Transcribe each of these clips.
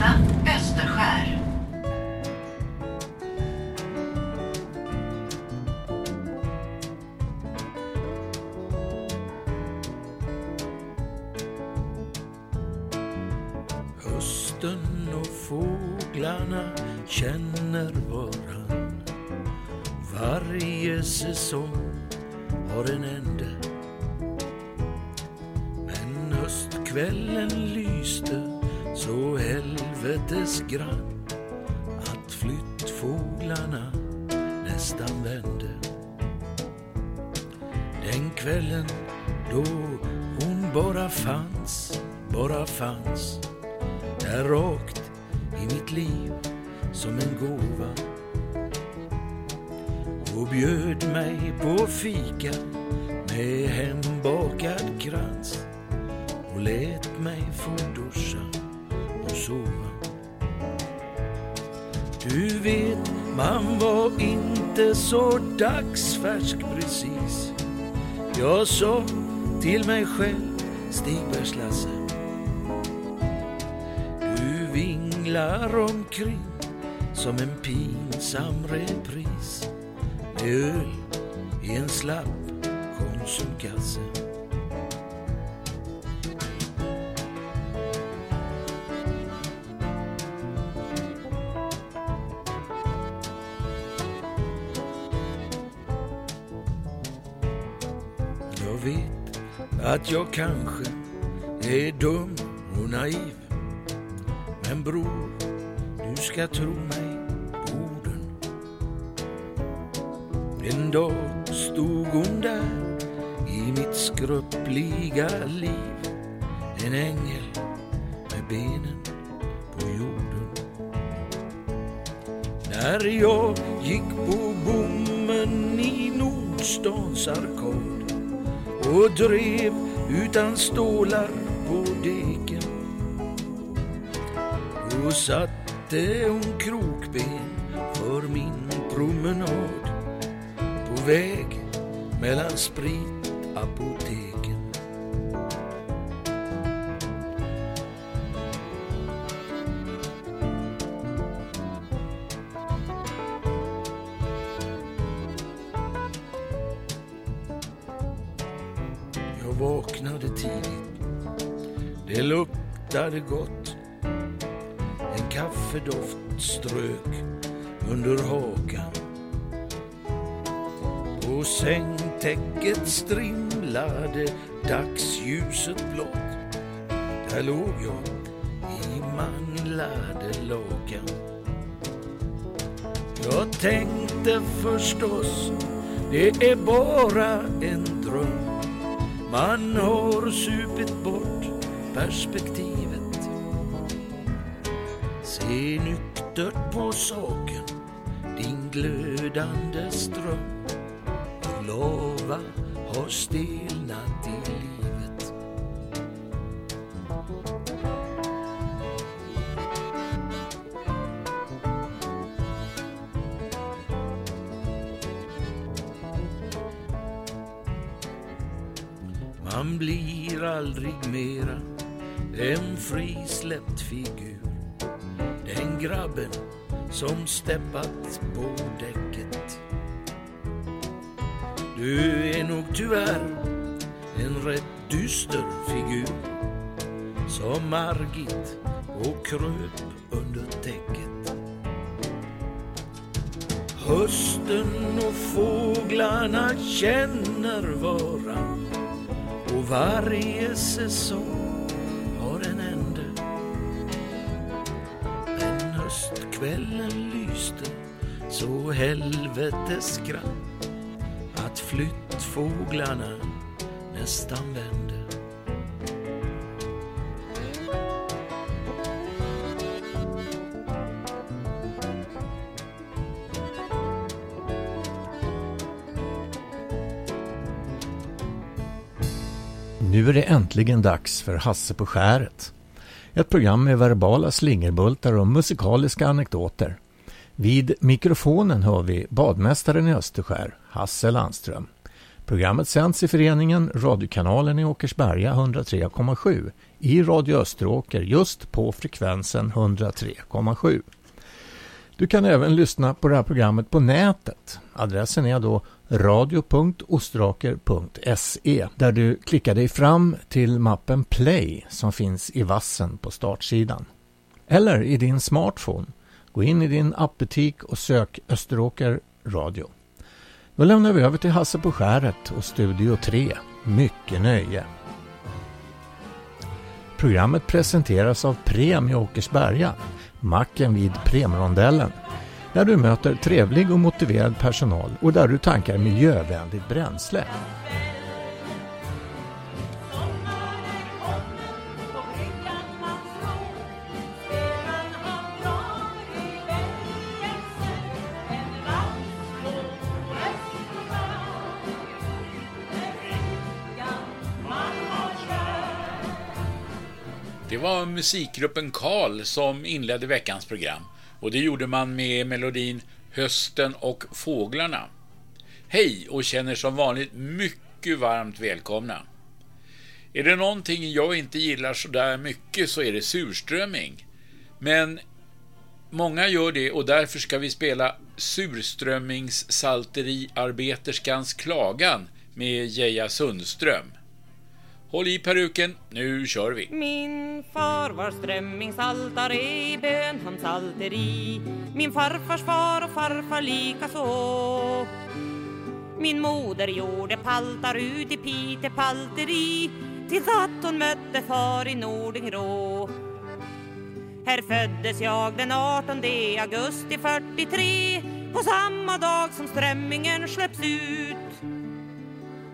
nästa Österskär. Hösten och fåglarna känner varann. Varje säsong har en ände. Men höstkvällen lyste helvetes grann att flyttfåglarna nästan vände. Den kvällen då hon bara fanns, bara fanns där rakt så dagsfärsk precis. Jag sa till mig själv, Stigbergs-Lasse du vinglar omkring som en pinsam repris med öl i en slapp konsumkasse. Att jag kanske är dum och naiv men bror, du ska tro mig på orden. En dag stod hon där i mitt skröpliga liv. En ängel med benen på jorden. När jag gick på bommen i Nordstans arkad och drev utan stålar på deken. Då satte hon krokben för min promenad på väg mellan sprit skimrade dagsljuset blått. Där låg jag i manglade lakan. Jag tänkte förstås, det är bara en dröm. Man har supit bort perspektivet. Se nyktert på saken, din glödande ström lava har stelnat Man blir aldrig mera en frisläppt figur. Den grabben som steppat på däcket. Du är nog tyvärr en rätt dyster figur. Som Margit och kröp under täcket. Hösten och fåglarna känner varann varje säsong har en ände. Men höstkvällen lyste så helvetes grann att flyttfåglarna nästan vände. Nu är det äntligen dags för Hasse på skäret. Ett program med verbala slingerbultar och musikaliska anekdoter. Vid mikrofonen hör vi badmästaren i Österskär, Hasse Landström. Programmet sänds i föreningen Radiokanalen i Åkersberga 103,7 i Radio Österåker just på frekvensen 103,7. Du kan även lyssna på det här programmet på nätet. Adressen är då radio.ostraker.se där du klickar dig fram till mappen Play som finns i vassen på startsidan. Eller i din smartphone. Gå in i din appbutik och sök Österåker Radio. Då lämnar vi över till Hasse på skäret och Studio 3. Mycket nöje! Programmet presenteras av Prem i Åkersberga, macken vid Premrondellen, där du möter trevlig och motiverad personal och där du tankar miljövänligt bränsle. Det var musikgruppen Karl som inledde veckans program och det gjorde man med melodin Hösten och fåglarna. Hej och känner som vanligt mycket varmt välkomna. Är det någonting jag inte gillar så där mycket så är det surströmming. Men många gör det och därför ska vi spela surströmmingssalteriarbeterskans klagan med Geja Sundström. Håll i peruken, nu kör vi. Min far var strömmingsaltare i Bönhamns salteri. Min farfars far och farfar likaså. Min moder gjorde paltar ut i Pite palteri tills att hon mötte far i Nordingrå. Här föddes jag den 18 augusti 43 på samma dag som strömmingen släpps ut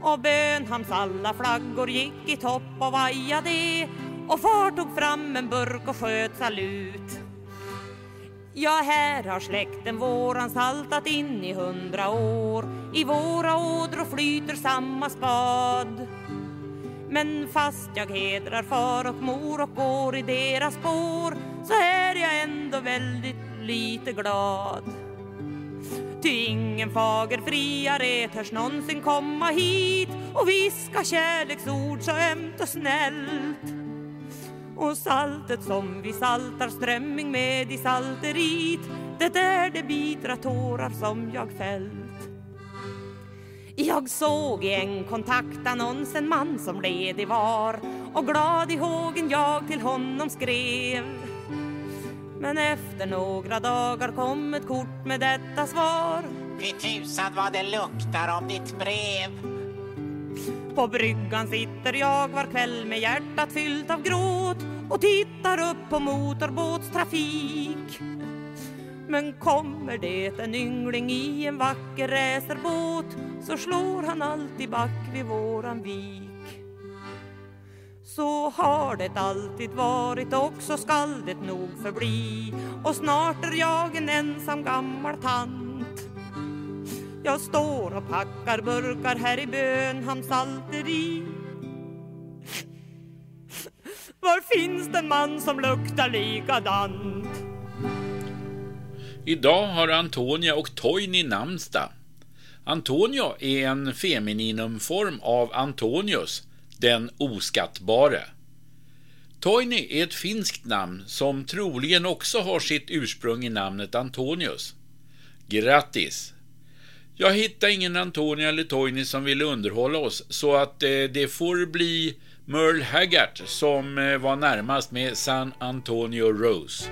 och Bönhamns alla flaggor gick i topp och vajade och far tog fram en burk och sköt salut. Ja, här har släkten våran saltat in i hundra år i våra ådror flyter samma spad. Men fast jag hedrar far och mor och går i deras spår så är jag ändå väldigt lite glad. Ty ingen fager friare törs någonsin komma hit och viska kärleksord så ömt och snällt. Och saltet som vi saltar strömming med i salterit det är det bitra tårar som jag fällt. Jag såg i en kontaktannons en man som ledig var och glad i hågen jag till honom skrev men efter några dagar kom ett kort med detta svar. Fy tusan vad det luktar om ditt brev. På bryggan sitter jag var kväll med hjärtat fyllt av gråt och tittar upp på motorbåtstrafik. Men kommer det en yngling i en vacker racerbåt så slår han alltid back vid våran vik så har det alltid varit och så skall det nog förbli och snart är jag en ensam gammal tant Jag står och packar burkar här i Bönhamns salteri Var finns den man som luktar likadant? Idag har Antonia och Toini namnsdag. Antonio är en femininumform av Antonius den oskattbare. Toini är ett finskt namn som troligen också har sitt ursprung i namnet Antonius. Grattis! Jag hittade ingen Antonia eller Toini som ville underhålla oss så att eh, det får bli Merle Haggart som eh, var närmast med San Antonio Rose.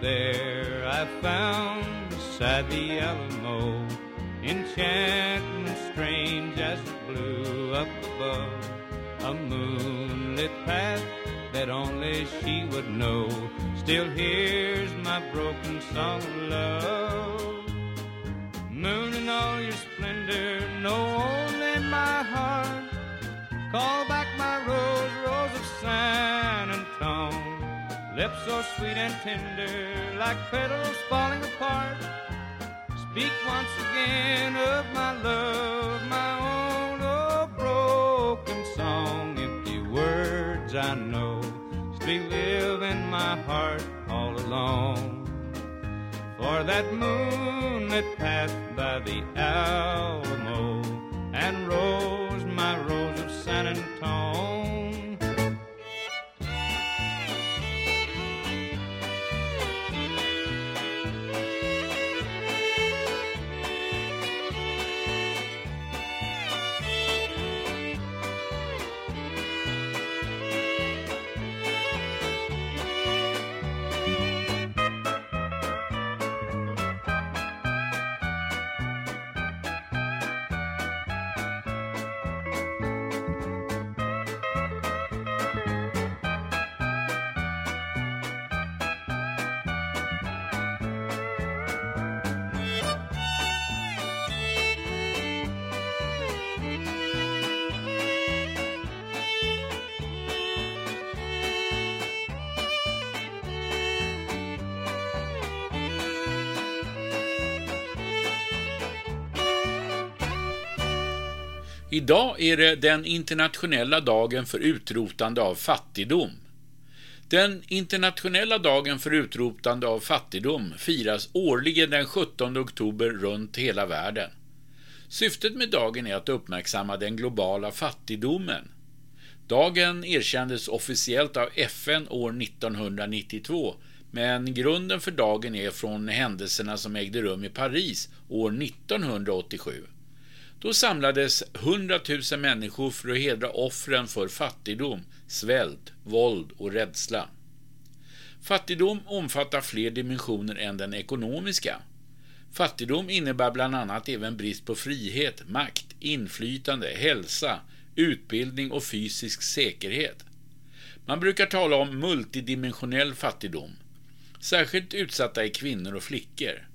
there I found beside the Alamo enchantment strange as the blue up above a moonlit path that only she would know. Still hears my broken song of love. Moon in all your splendor, no only my heart. Call back my rose, rose of San Antone. Lips so sweet and tender, like petals falling apart. Speak once again of my love, my own old broken song. Empty words I know still live in my heart all alone. For that moon that passed by the Alamo and rose Idag är det den internationella dagen för utrotande av fattigdom. Den internationella dagen för utrotande av fattigdom firas årligen den 17 oktober runt hela världen. Syftet med dagen är att uppmärksamma den globala fattigdomen. Dagen erkändes officiellt av FN år 1992 men grunden för dagen är från händelserna som ägde rum i Paris år 1987. Då samlades 100 000 människor för att hedra offren för fattigdom, svält, våld och rädsla. Fattigdom omfattar fler dimensioner än den ekonomiska. Fattigdom innebär bland annat även brist på frihet, makt, inflytande, hälsa, utbildning och fysisk säkerhet. Man brukar tala om multidimensionell fattigdom. Särskilt utsatta är kvinnor och flickor.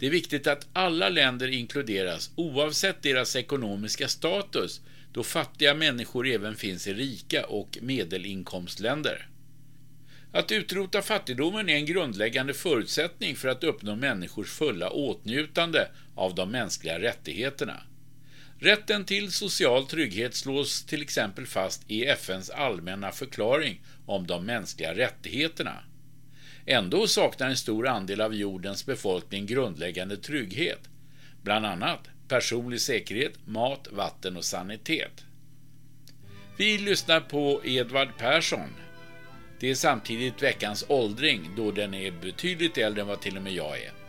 Det är viktigt att alla länder inkluderas oavsett deras ekonomiska status då fattiga människor även finns i rika och medelinkomstländer. Att utrota fattigdomen är en grundläggande förutsättning för att uppnå människors fulla åtnjutande av de mänskliga rättigheterna. Rätten till social trygghet slås till exempel fast i FNs allmänna förklaring om de mänskliga rättigheterna. Ändå saknar en stor andel av jordens befolkning grundläggande trygghet, bland annat personlig säkerhet, mat, vatten och sanitet. Vi lyssnar på Edvard Persson. Det är samtidigt veckans åldring då den är betydligt äldre än vad till och med jag är.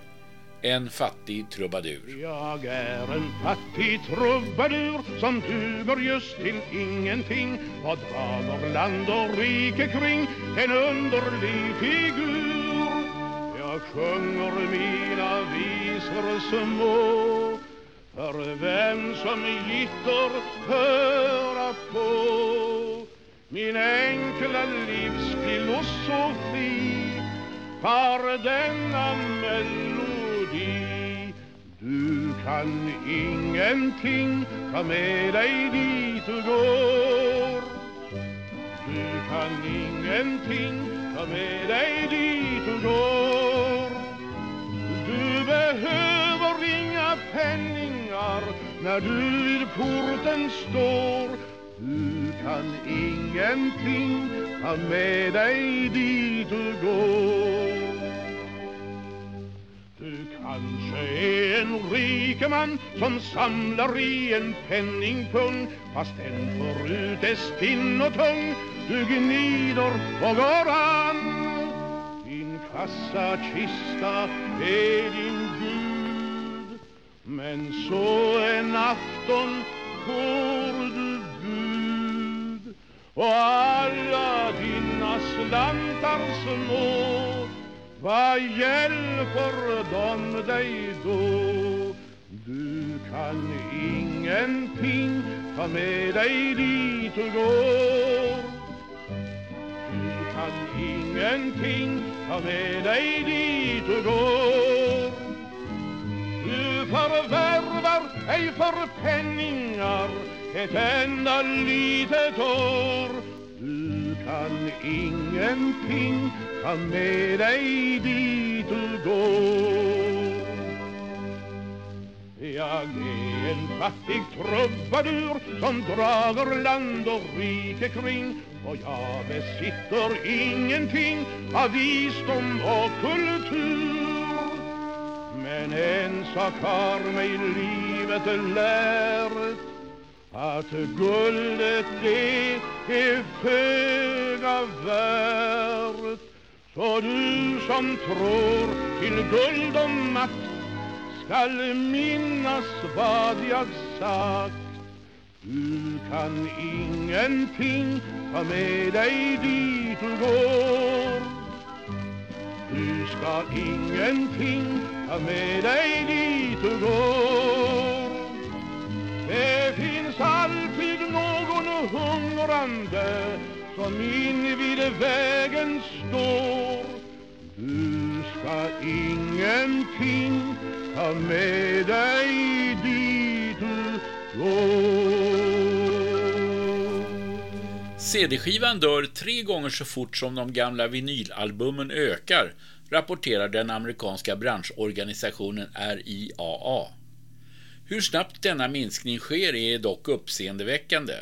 En fattig trubadur. Jag är en fattig trubadur som duger just till ingenting och drager land och rike kring en underlig figur. Jag sjunger mina visor små för vem som gitter höra på min enkla livsfilosofi har denna melodi kan ingenting ta med dig dit du går. Du kan ingenting ta med dig dit du går. Du behöver inga penningar när du vid porten står. Du kan ingenting ta med dig dit du går kanske är en rikeman som samlar i en penningpung fast den förut är stinn och tung. Du gnider och går an. Din kassakista är din Gud. Men så en afton får du bud och alla dina slantar små vad hjälper de dig då? Du kan ingenting ta med dig dit du går Du kan ingenting ta med dig dit du går. Du förvärvar ej för penningar ett enda litet år. Kan ingenting ta med dig dit du går. Jag är en fattig trubadur som drager land och rike kring och jag besitter ingenting av visdom och kultur. Men en sak har mig livet lärt att guldet det är föga värt. Så du som tror till guld och makt skall minnas vad jag sagt. Du kan ingenting ta med dig dit du går. Du ska ingenting ta med dig dit du går. Det finns alltid någon hungrande som invid vägen står. Du ska ingenting ta med dig dit du går. CD-skivan dör tre gånger så fort som de gamla vinylalbumen ökar, rapporterar den amerikanska branschorganisationen RIAA. Hur snabbt denna minskning sker är dock uppseendeväckande.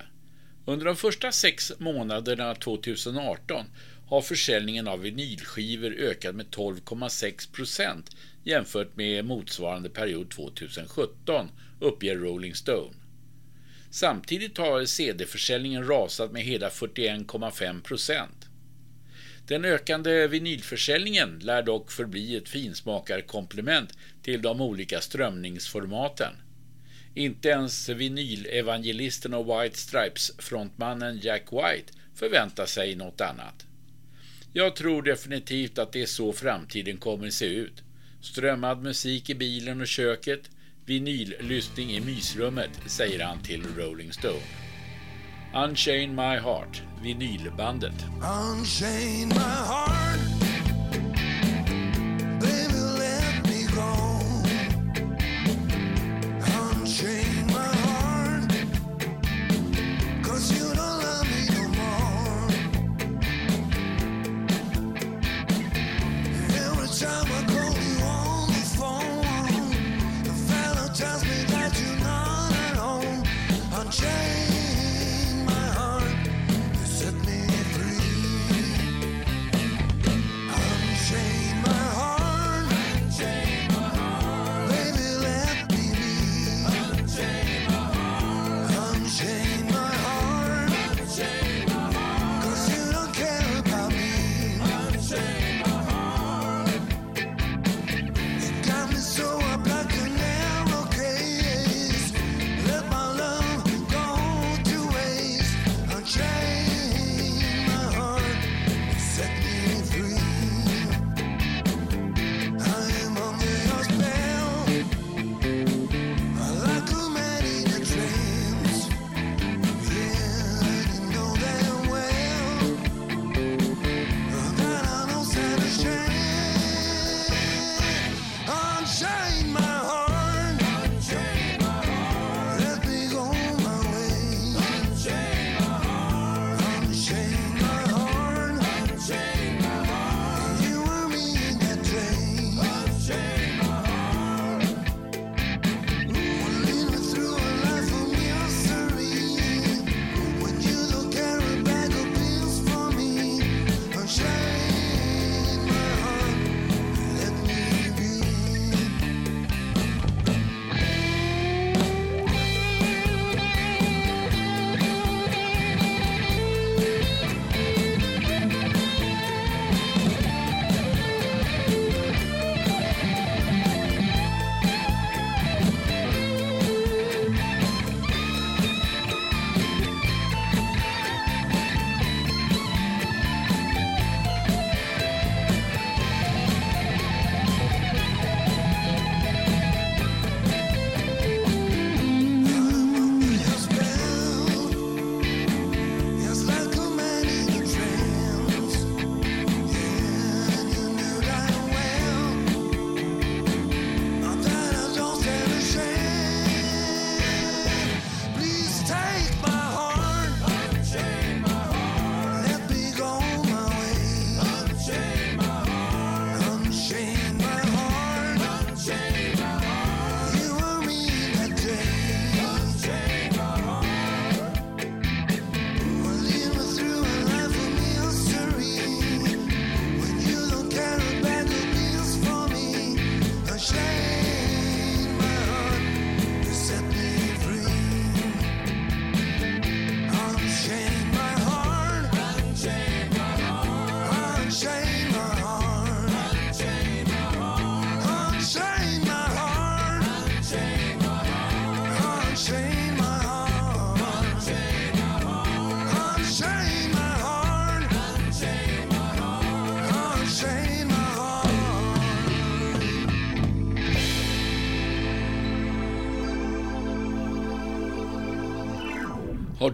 Under de första sex månaderna 2018 har försäljningen av vinylskivor ökat med 12,6 procent jämfört med motsvarande period 2017, uppger Rolling Stone. Samtidigt har CD-försäljningen rasat med hela 41,5 procent. Den ökande vinylförsäljningen lär dock förbli ett finsmakarkomplement till de olika strömningsformaten. Inte ens vinylevangelisten och White Stripes-frontmannen Jack White förväntar sig något annat. Jag tror definitivt att det är så framtiden kommer se ut. Strömmad musik i bilen och köket, vinyllyssning i mysrummet, säger han till Rolling Stone. Unchain My Heart, vinylbandet. Unchain my heart. change.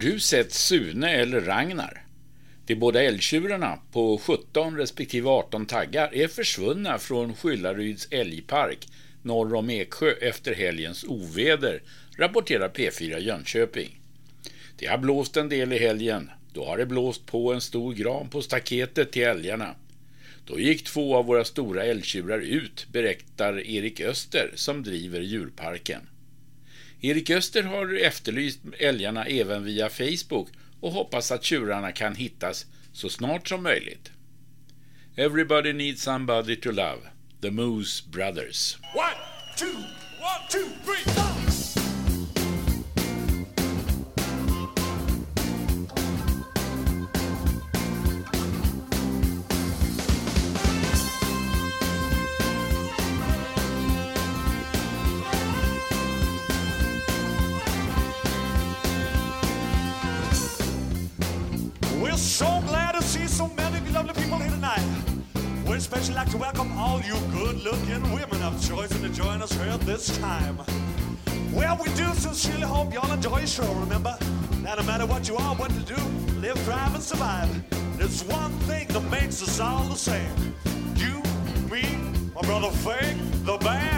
Du sett Sune eller Ragnar? De båda älgtjurarna på 17 respektive 18 taggar är försvunna från Skyllaryds älgpark norr om Eksjö efter helgens oväder, rapporterar P4 Jönköping. Det har blåst en del i helgen. Då har det blåst på en stor gran på staketet till älgarna. Då gick två av våra stora älgtjurar ut, berättar Erik Öster som driver djurparken. Erik Öster har efterlyst älgarna även via Facebook och hoppas att tjurarna kan hittas så snart som möjligt. Everybody needs somebody to love. The Moose Brothers. One, two, one, two, three, so many lovely people here tonight. We'd especially like to welcome all you good-looking women of choice to join us here this time. Well, we do sincerely hope y'all enjoy the show. Remember, that no matter what you are, what to do, live, thrive, and survive. There's one thing that makes us all the same. You, me, my brother Fake. The band!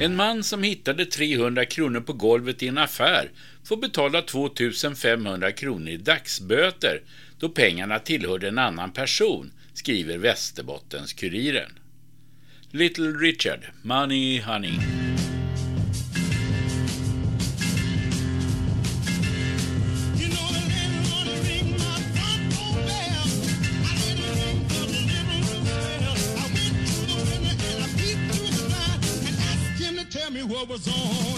En man som hittade 300 kronor på golvet i en affär får betala 2500 kronor i dagsböter då pengarna tillhörde en annan person, skriver Västerbottens-Kuriren. Little Richard, Money Honey. Me what was on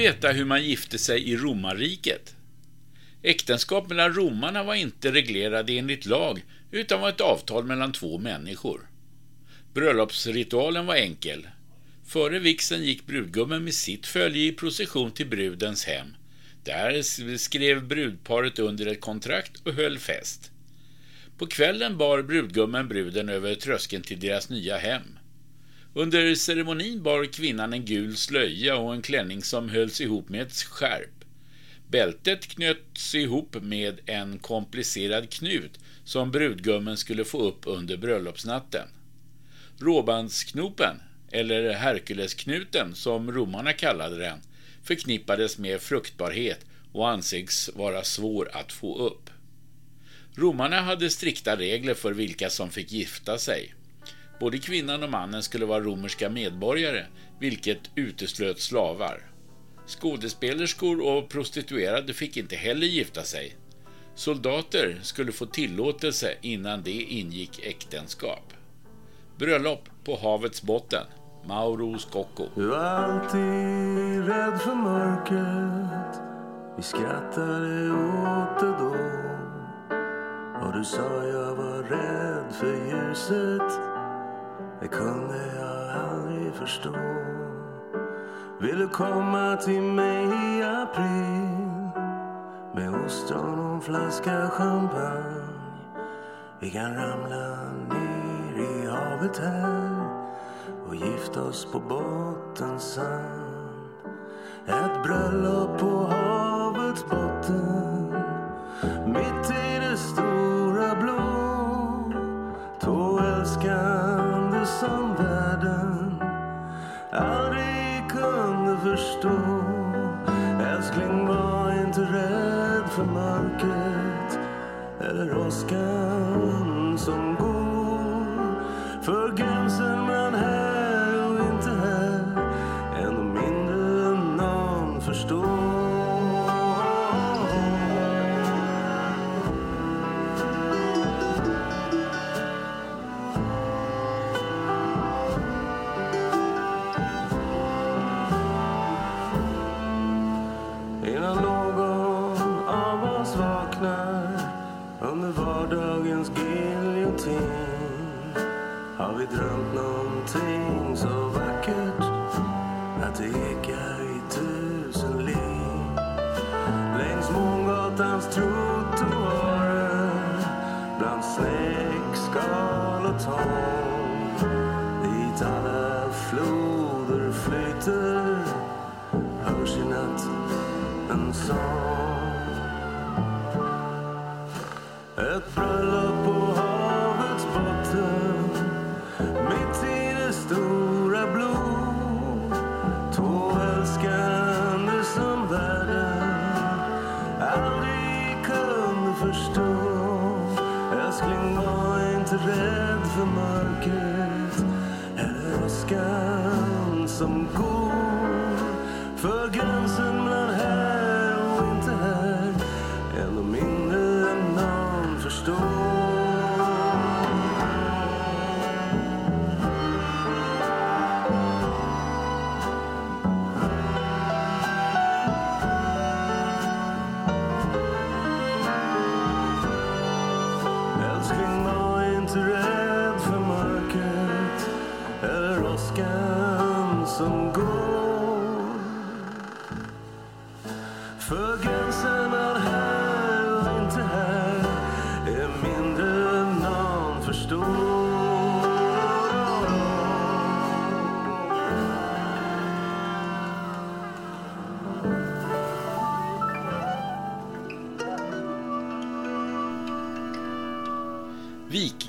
veta hur man gifte sig i romarriket? Äktenskap mellan romarna var inte reglerade enligt lag utan var ett avtal mellan två människor. Bröllopsritualen var enkel. Före vixen gick brudgummen med sitt följe i procession till brudens hem. Där skrev brudparet under ett kontrakt och höll fest. På kvällen bar brudgummen bruden över tröskeln till deras nya hem. Under ceremonin bar kvinnan en gul slöja och en klänning som hölls ihop med ett skärp. Bältet knöts ihop med en komplicerad knut som brudgummen skulle få upp under bröllopsnatten. Råbandsknopen, eller Herkulesknuten som romarna kallade den, förknippades med fruktbarhet och ansågs vara svår att få upp. Romarna hade strikta regler för vilka som fick gifta sig. Både kvinnan och mannen skulle vara romerska medborgare, vilket uteslöt slavar. Skådespelerskor och prostituerade fick inte heller gifta sig. Soldater skulle få tillåtelse innan det ingick äktenskap. Bröllop på havets botten. Mauro Scocco. Du är alltid rädd för mörkret Vi skrattade åt det då Och du sa jag var rädd för ljuset det kunde jag aldrig förstå Vill du komma till mig i april Med ostron och en flaska champagne Vi kan ramla ner i havet här och gifta oss på bottens sand. Ett bröllop på havet förstå. Älskling, var inte rädd för mörkret eller åskan som går.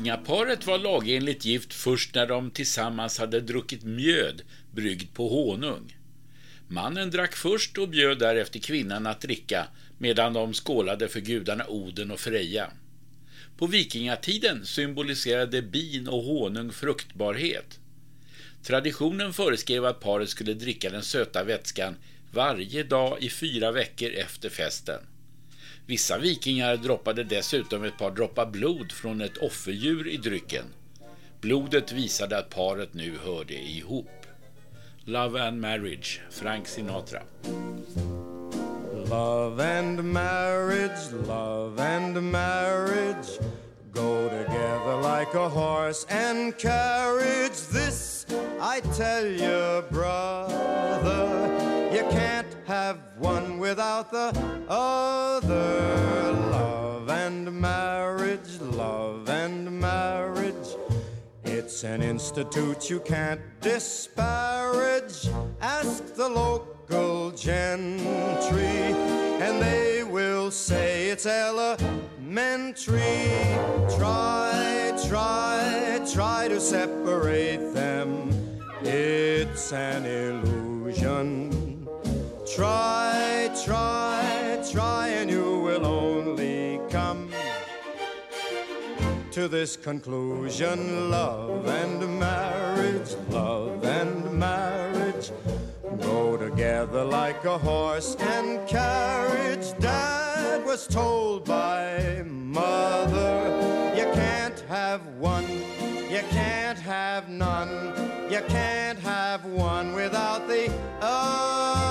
Vikingaparet var lagenligt gift först när de tillsammans hade druckit mjöd bryggd på honung. Mannen drack först och bjöd därefter kvinnan att dricka medan de skålade för gudarna Oden och Freja. På vikingatiden symboliserade bin och honung fruktbarhet. Traditionen föreskrev att paret skulle dricka den söta vätskan varje dag i fyra veckor efter festen. Vissa vikingar droppade dessutom ett par droppar blod från ett offerdjur i drycken. Blodet visade att paret nu hörde ihop. Love and Marriage, Frank Sinatra. Love and marriage, love and marriage go together like a horse and carriage. This I tell you, brother, you can't have one without the other. It's an institute you can't disparage. Ask the local gentry, and they will say it's elementary. Try, try, try to separate them. It's an illusion. Try, try, try, to this conclusion love and marriage, love and marriage go together like a horse and carriage. Dad was told by mother, you can't have one, you can't have none, you can't have one without the other.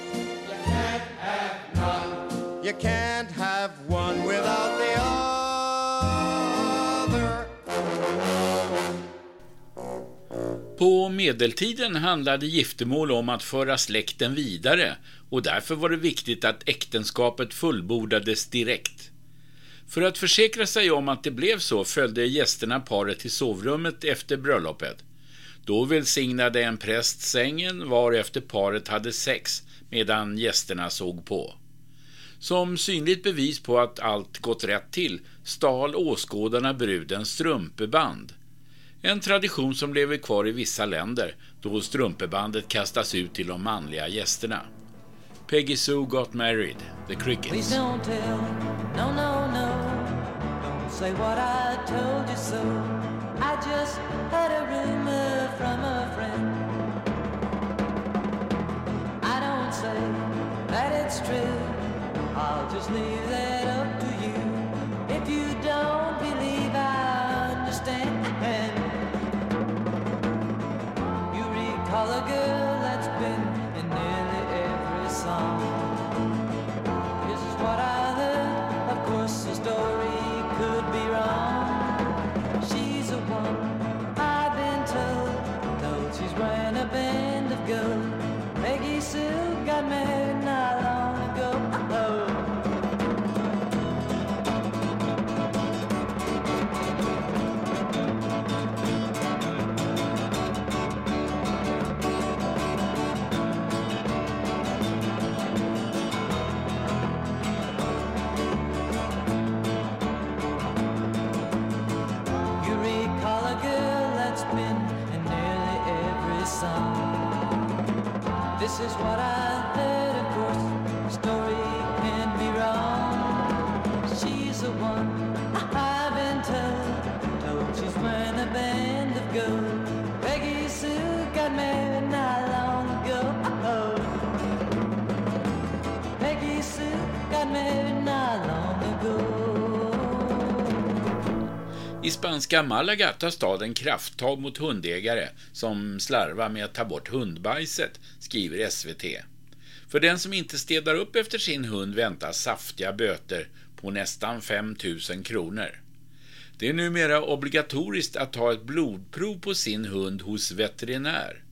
you can't have one without the other. På medeltiden handlade giftermål om att föra släkten vidare och därför var det viktigt att äktenskapet fullbordades direkt. För att försäkra sig om att det blev så följde gästerna paret till sovrummet efter bröllopet. Då välsignade en präst sängen varefter paret hade sex medan gästerna såg på. Som synligt bevis på att allt gått rätt till stal åskådarna brudens strumpeband. En tradition som lever kvar i vissa länder då strumpebandet kastas ut till de manliga gästerna. Peggy Sue Got Married, The Crickets. Please don't tell, no, no, no. Don't say what I told you so. I just heard a rumor from a friend. I don't say that it's true. I'll just leave that up to you. If you don't believe, I understand. You recall a girl that's been in nearly every song. I spanska Malaga tar staden krafttag mot hundägare som slarvar med att ta bort hundbajset, skriver SVT. För den som inte städar upp efter sin hund väntar saftiga böter på nästan 5 000 kronor. Det är numera obligatoriskt att ta ett blodprov på sin hund hos veterinär.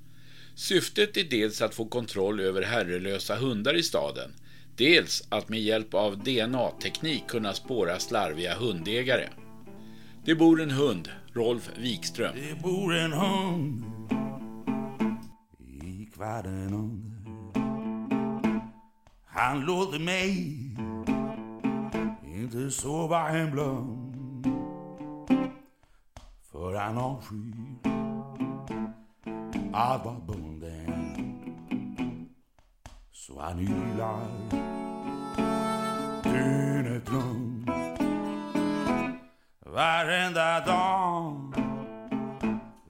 Syftet är dels att få kontroll över herrelösa hundar i staden, dels att med hjälp av DNA-teknik kunna spåra slarviga hundägare. Det bor en hund, Rolf Wikström. Det bor en hund i kvarten under. Han låter mig inte sova en blund. För han avskyr att vara bunden. Så han ylar dygnet runt. Varenda dag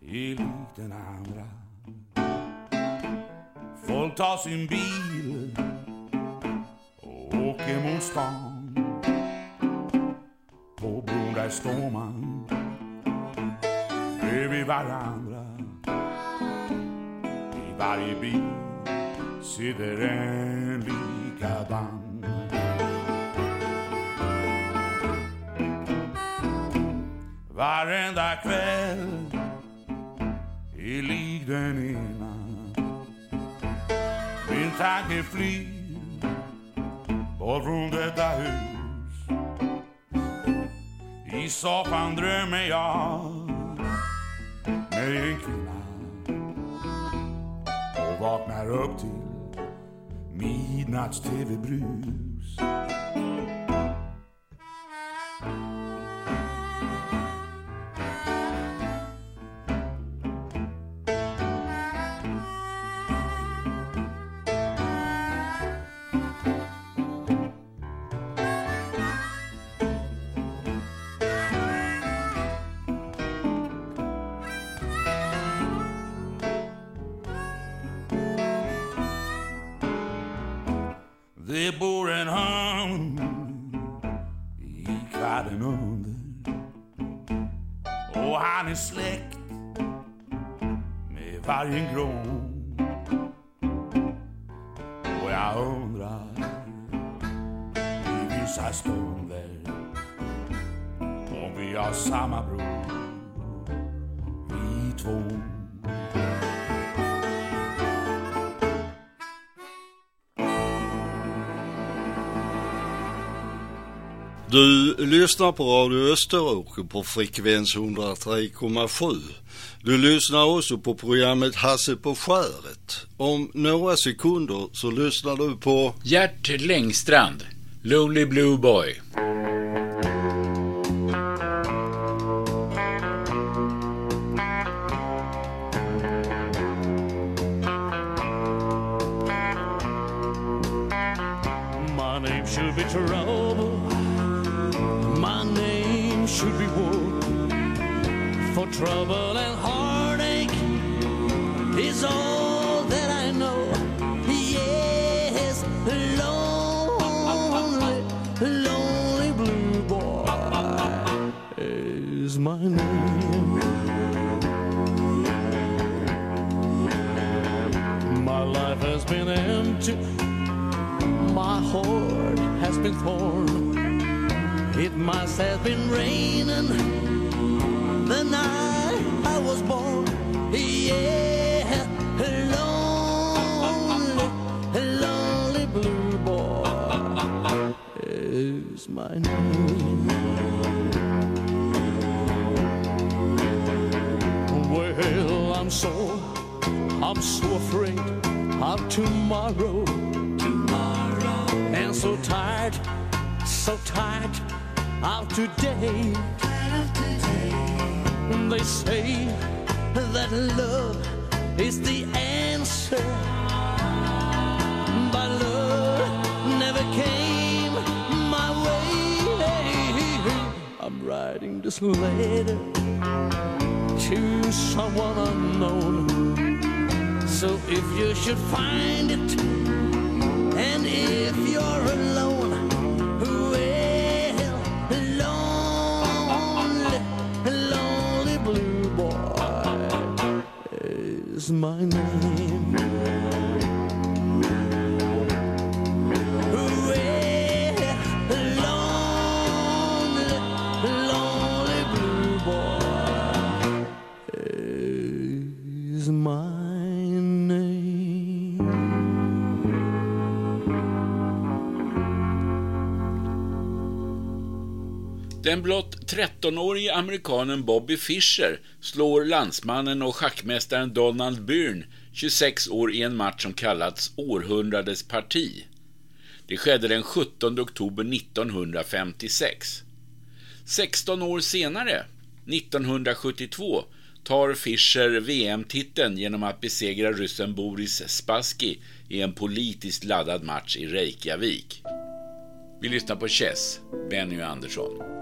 är lik den andra. Folk tar sin bil och åker mot stan. På bron där står man bredvid varandra. I varje bil sitter en likadan. Varenda kväll är lik den ena Min tanke flyr bort från detta hus. I soffan drömmer jag med en kvinna. Och vaknar upp till midnatts-tv-brus. Tv-brus Det bor en hund i kvarten under och han är släkt med vargen grån. Och jag undrar i vissa stunder om vi har samma bror, vi två. Du lyssnar på Radio Österåker på frekvens 103,7. Du lyssnar också på programmet Hasse på skäret. Om några sekunder så lyssnar du på Gert Längstrand, Lonely Blue Boy. My name. My life has been empty. My heart has been torn. It must have been raining the night I was born. Yeah, lonely, lonely blue boy is my name. I'm so afraid of tomorrow. Tomorrow. And so tired, so tired of today. They say that love is the answer. But love never came my way. I'm writing this letter to someone unknown. So if you should find it, and if you're alone, well, lonely, lonely blue boy is my name. Den blott 13-årige amerikanen Bobby Fischer slår landsmannen och schackmästaren Donald Byrne 26 år i en match som kallats århundradets parti. Det skedde den 17 oktober 1956. 16 år senare, 1972, tar Fischer VM-titeln genom att besegra ryssen Boris Spassky i en politiskt laddad match i Reykjavik. Vi lyssnar på Chess, Benny Andersson.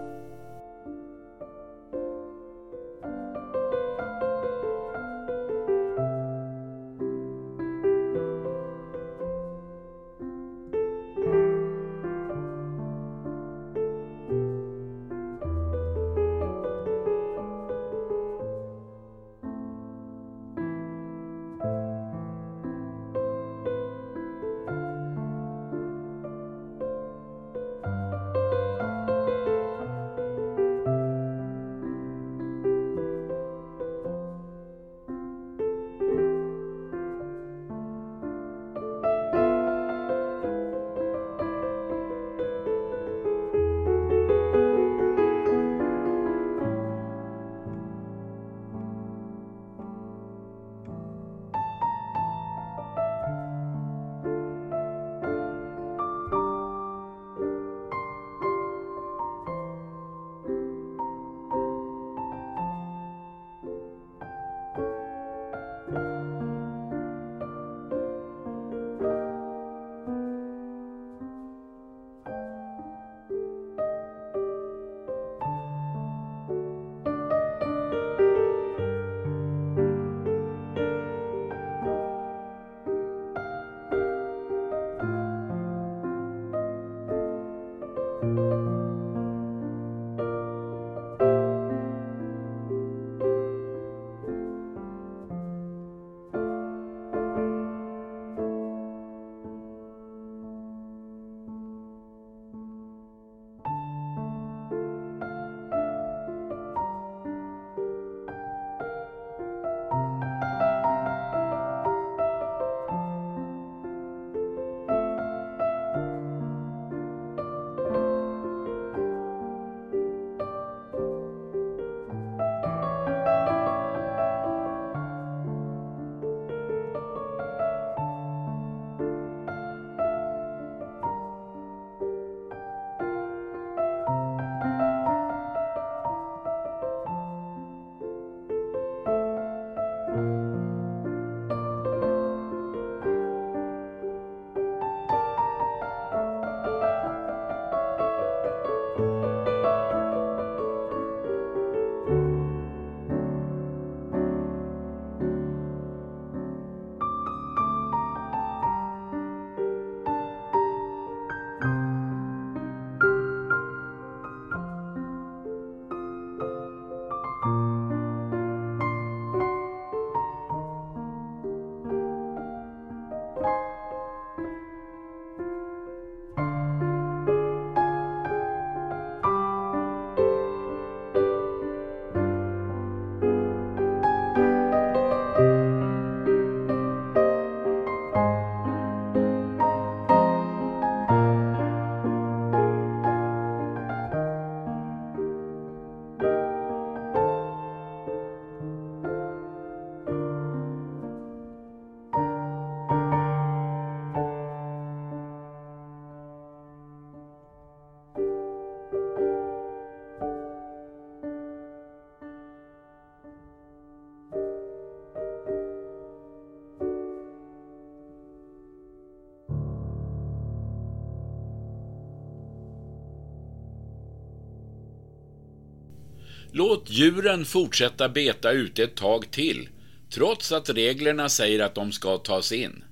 Låt djuren fortsätta beta ute ett tag till, trots att reglerna säger att de ska tas in.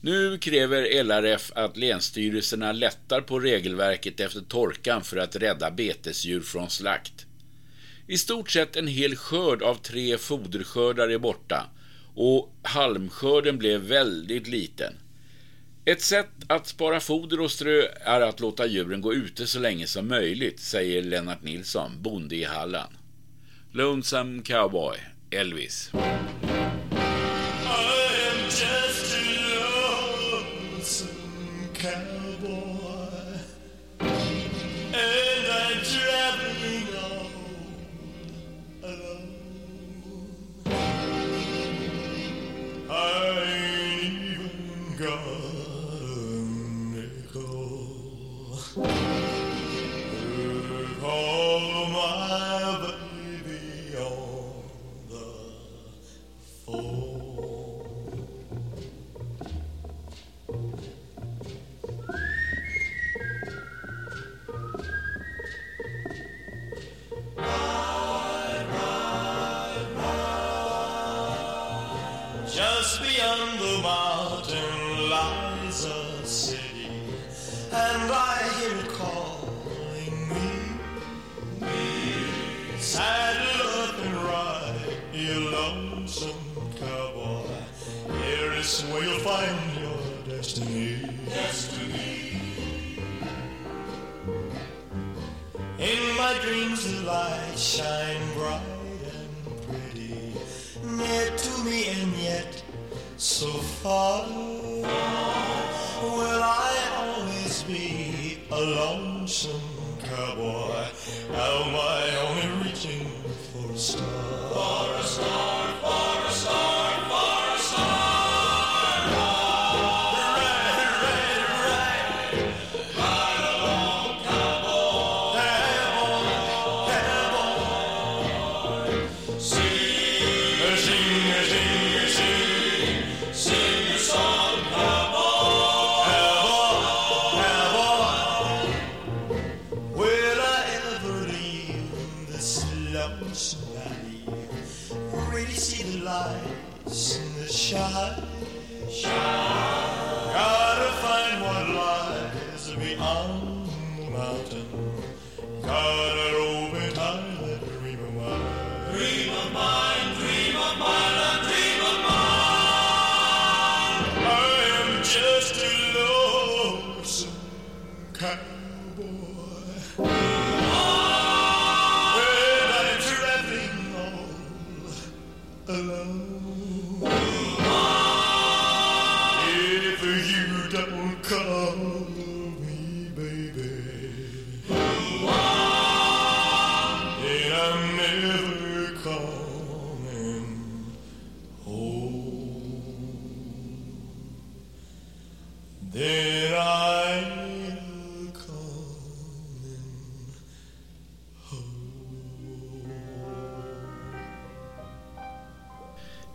Nu kräver LRF att länsstyrelserna lättar på regelverket efter torkan för att rädda betesdjur från slakt. I stort sett en hel skörd av tre foderskördar är borta och halmskörden blev väldigt liten. Ett sätt att spara foder och strö är att låta djuren gå ute så länge som möjligt, säger Lennart Nilsson, bonde i Halland. Lonesome Cowboy, Elvis. I am just a lonesome cowboy,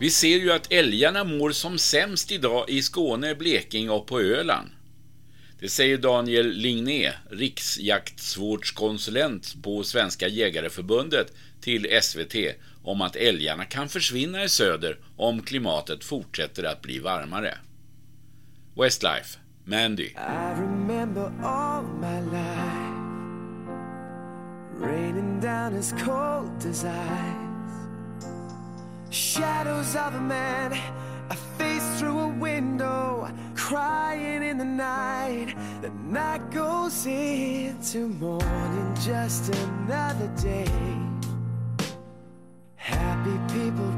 Vi ser ju att älgarna mår som sämst idag i Skåne, Blekinge och på Öland. Det säger Daniel Ligné, riksjaktsvårdskonsulent på Svenska Jägareförbundet till SVT om att älgarna kan försvinna i söder om klimatet fortsätter att bli varmare. Westlife, Mandy. I remember all my life Raining down as cold as ice Shadows of a man, a face through a window, crying in the night. The night goes into morning, just another day. Happy people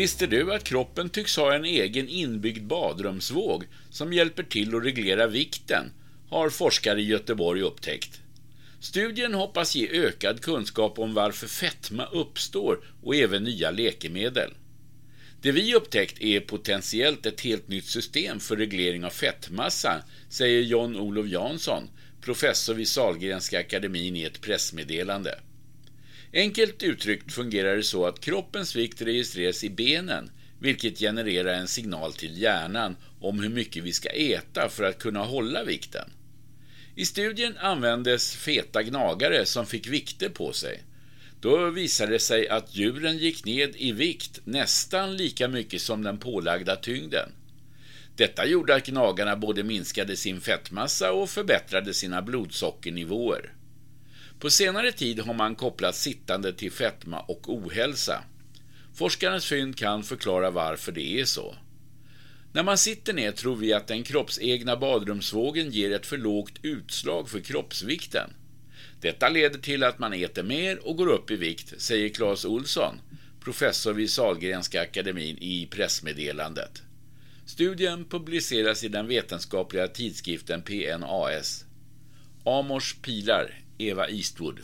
Visste du att kroppen tycks ha en egen inbyggd badrumsvåg som hjälper till att reglera vikten, har forskare i Göteborg upptäckt. Studien hoppas ge ökad kunskap om varför fetma uppstår och även nya läkemedel. Det vi upptäckt är potentiellt ett helt nytt system för reglering av fettmassa, säger John-Olof Jansson, professor vid Sahlgrenska akademin i ett pressmeddelande. Enkelt uttryckt fungerar det så att kroppens vikt registreras i benen, vilket genererar en signal till hjärnan om hur mycket vi ska äta för att kunna hålla vikten. I studien användes feta gnagare som fick vikter på sig. Då visade det sig att djuren gick ned i vikt nästan lika mycket som den pålagda tyngden. Detta gjorde att gnagarna både minskade sin fettmassa och förbättrade sina blodsockernivåer. På senare tid har man kopplat sittande till fetma och ohälsa. Forskarens fynd kan förklara varför det är så. När man sitter ner tror vi att den kroppsegna badrumsvågen ger ett för lågt utslag för kroppsvikten. Detta leder till att man äter mer och går upp i vikt, säger Claes Olsson, professor vid Sahlgrenska akademin i pressmeddelandet. Studien publiceras i den vetenskapliga tidskriften PNAS. Amors pilar, Eva Eastwood.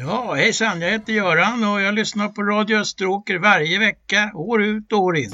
Ja, hejsan, jag heter Göran och jag lyssnar på Radio Österåker varje vecka, år ut och år in.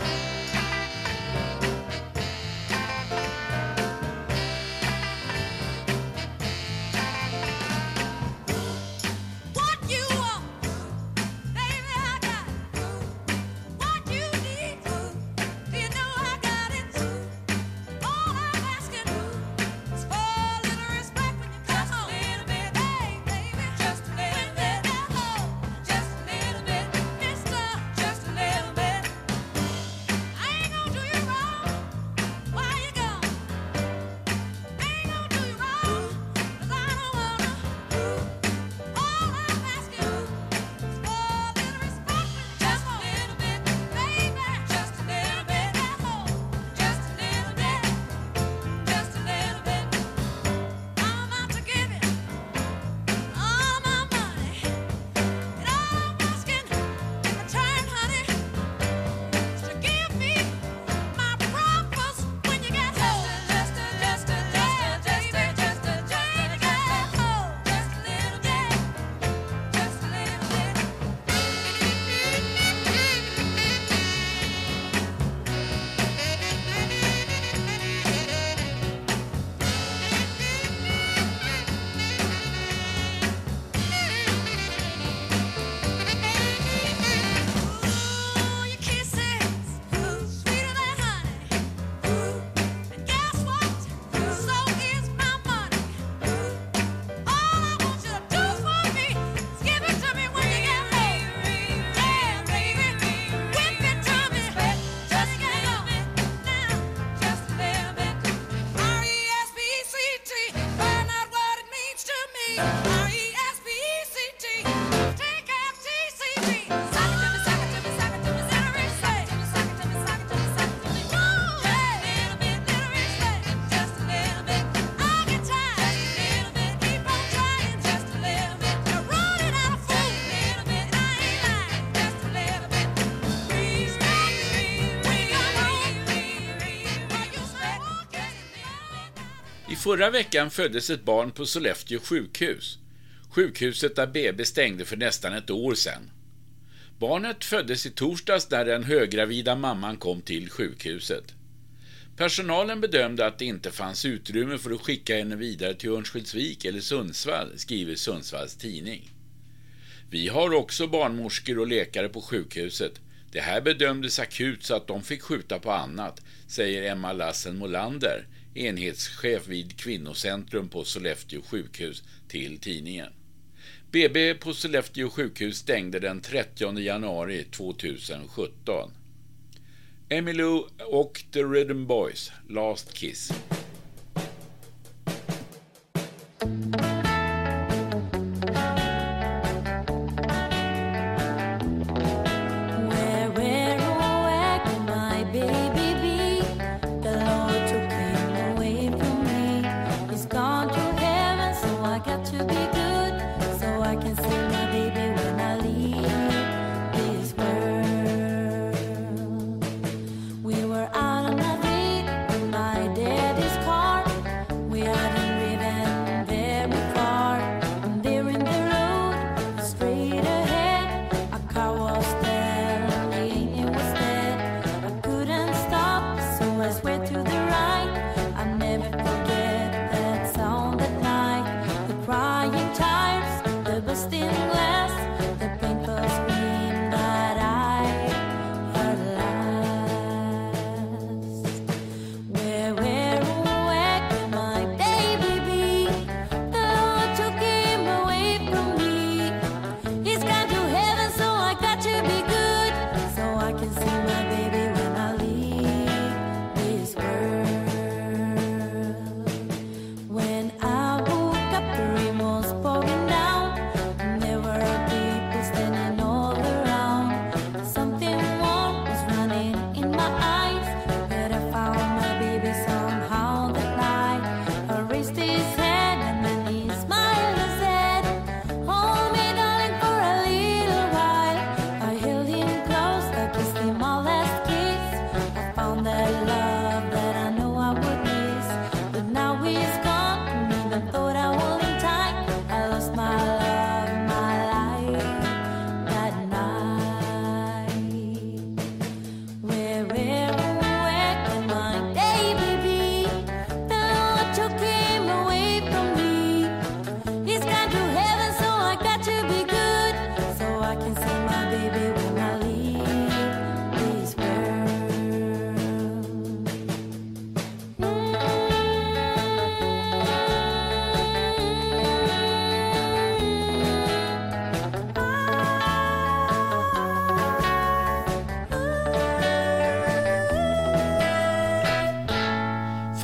Förra veckan föddes ett barn på Sollefteå sjukhus. Sjukhuset där BB stängde för nästan ett år sedan. Barnet föddes i torsdags när den höggravida mamman kom till sjukhuset. Personalen bedömde att det inte fanns utrymme för att skicka henne vidare till Örnsköldsvik eller Sundsvall, skriver Sundsvalls tidning. Vi har också barnmorskor och läkare på sjukhuset. Det här bedömdes akut så att de fick skjuta på annat, säger Emma Lassen Molander, enhetschef vid Kvinnocentrum på Sollefteå sjukhus, till tidningen. BB på Sollefteå sjukhus stängde den 30 januari 2017. Emmylou och The Rhythm Boys, Last Kiss.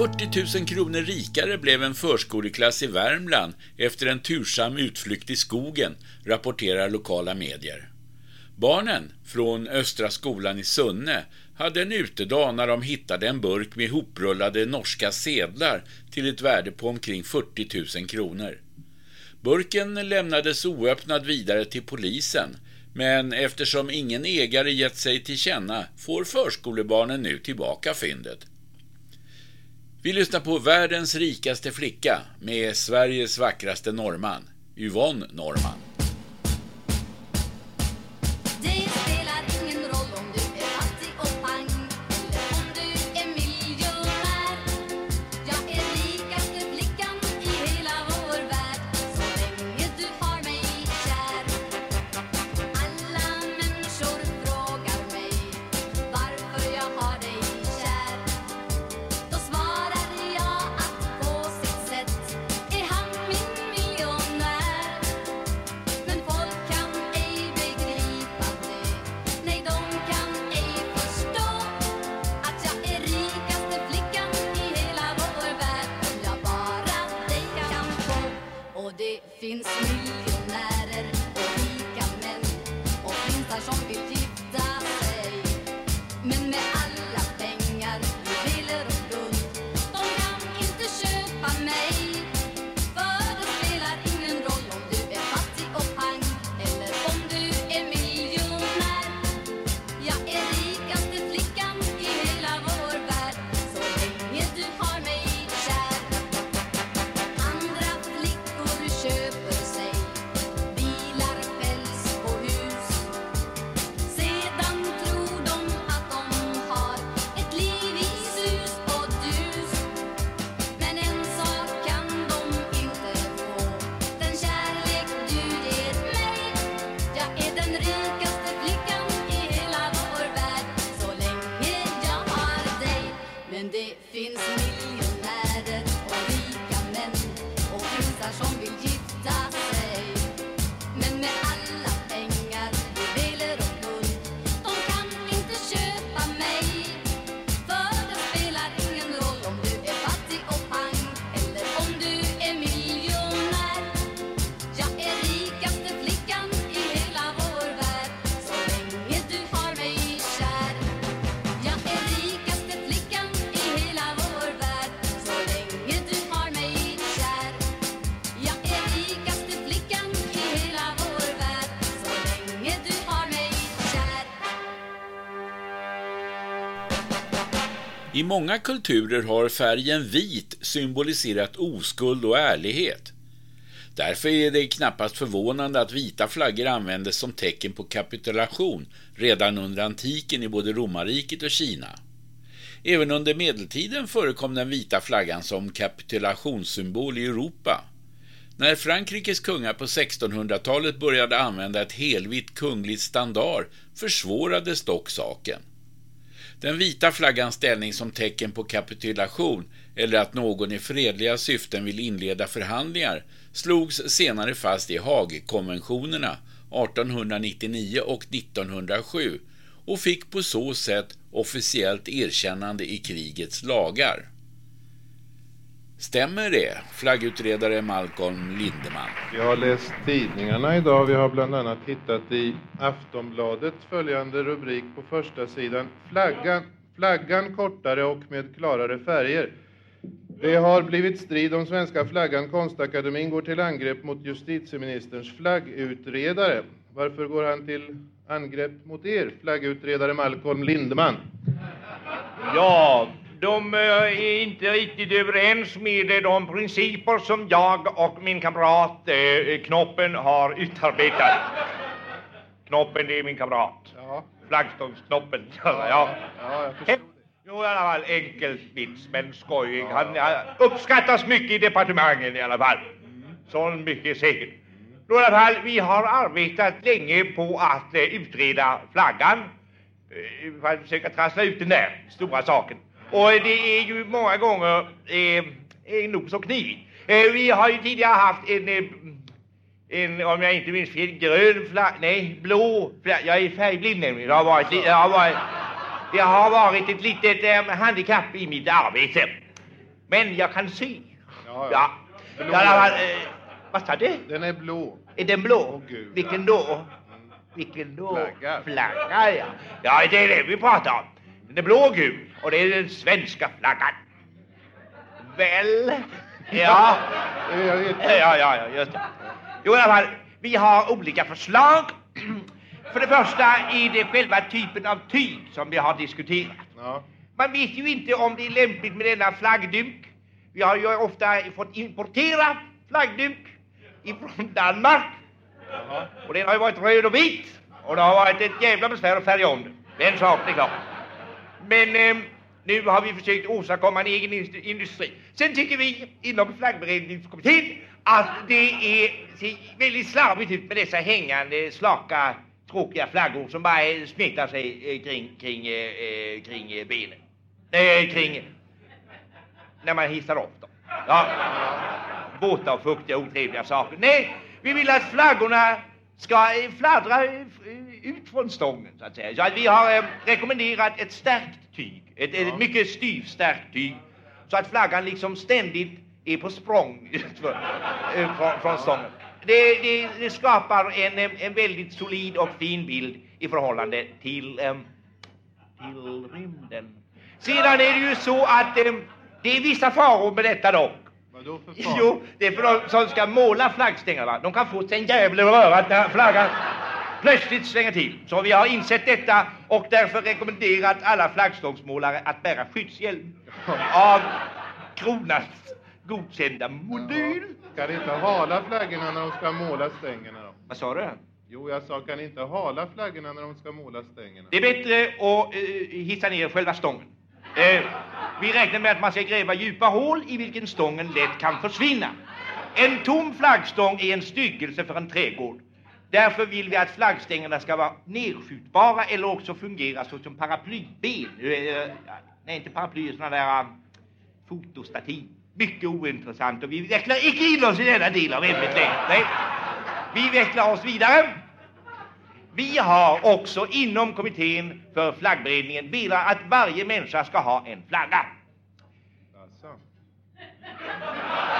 40 000 kronor rikare blev en förskoleklass i Värmland efter en tursam utflykt i skogen, rapporterar lokala medier. Barnen från Östra skolan i Sunne hade en utedag när de hittade en burk med hoprullade norska sedlar till ett värde på omkring 40 000 kronor. Burken lämnades oöppnad vidare till polisen, men eftersom ingen ägare gett sig till känna får förskolebarnen nu tillbaka fyndet. Vi lyssnar på Världens rikaste flicka med Sveriges vackraste norrman, Yvonne Norrman. I många kulturer har färgen vit symboliserat oskuld och ärlighet. Därför är det knappast förvånande att vita flaggor användes som tecken på kapitulation redan under antiken i både romarriket och Kina. Även under medeltiden förekom den vita flaggan som kapitulationssymbol i Europa. När Frankrikes kungar på 1600-talet började använda ett helvitt kungligt standard försvårades dock saken. Den vita flaggans ställning som tecken på kapitulation eller att någon i fredliga syften vill inleda förhandlingar slogs senare fast i Haagkonventionerna 1899 och 1907 och fick på så sätt officiellt erkännande i krigets lagar. Stämmer det, flaggutredare Malcolm Lindeman? Jag har läst tidningarna idag. Vi har bland annat hittat i Aftonbladet följande rubrik på första sidan. Flaggan, flaggan kortare och med klarare färger. Det har blivit strid om svenska flaggan. Konstakademin går till angrepp mot justitieministerns flaggutredare. Varför går han till angrepp mot er, flaggutredare Malcolm Lindeman? Ja, de eh, är inte riktigt överens med eh, de principer som jag och min kamrat eh, Knoppen har utarbetat. Knoppen, det är min kamrat. Ja. Flaggstångsknoppen. Ja. Ja, förstår. Jo, i alla fall enkelt vits, men skojig. Han, han uppskattas mycket i departementet i alla fall. Så mycket säkert. Då, I alla fall, vi har arbetat länge på att utreda flaggan. Eh, försöka trassla ut den där stora saken. Och det är ju många gånger eh, nog så knivigt. Eh, vi har ju tidigare haft en, eh, en om jag inte minns fel, grön flagga, nej, blå flagga. Jag är färgblind nämligen. Det har varit, det har varit, det har varit ett litet eh, handikapp i mitt arbete. Men jag kan se. Ja, Ja. Blå. Alla fall, eh, vad sa du? Den är blå. Är den blå? Gul. Vilken då? Vilken då? Flagga. Flagga, ja. Ja, det är det vi pratar om. Den är blå och gul och det är den svenska flaggan. Väl? Ja. Ja, ja, ja, just det. Jo, i alla fall, vi har olika förslag. För det första är det själva typen av tyg som vi har diskuterat. Ja. Man vet ju inte om det är lämpligt med denna flaggduk. Vi har ju ofta fått importera flaggduk ifrån Danmark. Och den har ju varit röd och vit. Och det har varit ett jävla besvär att färga om den. Den saken är klar. Men eh, nu har vi försökt åstadkomma en egen industri- Sen tycker vi inom flaggberedningskommittén att det är, ser väldigt slarvigt ut med dessa hängande, slaka, tråkiga flaggor som bara smetar sig eh, kring, kring, eh, eh kring eh, benen. Eh, kring... När man hissar upp dem. Ja. Båtar och fuktiga otrevliga saker. Nej, vi vill att flaggorna ska fladdra ut från stången så att säga. Så att vi har eh, rekommenderat ett stärkt tyg. Ett, ett mycket styvstärkt tyg. Så att flaggan liksom ständigt är på språng eh, från, från stången. Det, det, det skapar en, eh, en väldigt solid och fin bild i förhållande till, till rymden. Sedan är det ju så att det är vissa faror med detta dock. Jo, det är för de som ska måla flaggstängerna. De kan få sig en jävla röra när flaggan plötsligt svänger till. Så vi har insett detta och därför rekommenderat alla flaggstångsmålare att bära skyddshjälm av kronans godkända modell. Kan inte hala flaggorna när de ska måla stängerna då? Vad sa du? Jo, jag sa kan inte hala flaggorna när de ska måla stängerna? Det är bättre att eh, hissa ner själva stången. Eh, vi räknar med att man ska gräva djupa hål i vilken stången lätt kan försvinna. En tom flaggstång är en styggelse för en trädgård. Därför vill vi att flaggstängerna ska vara nedskjutbara eller också fungera såsom paraplyben. Eh, eh Nej, inte paraply, sådana där eh, fotostativ. Mycket ointressant och vi vecklar icke in oss i denna del av ämnet längre. Vi vecklar oss vidare. Vi har också inom kommittén för flaggberedningen velat att varje människa ska ha en flagga.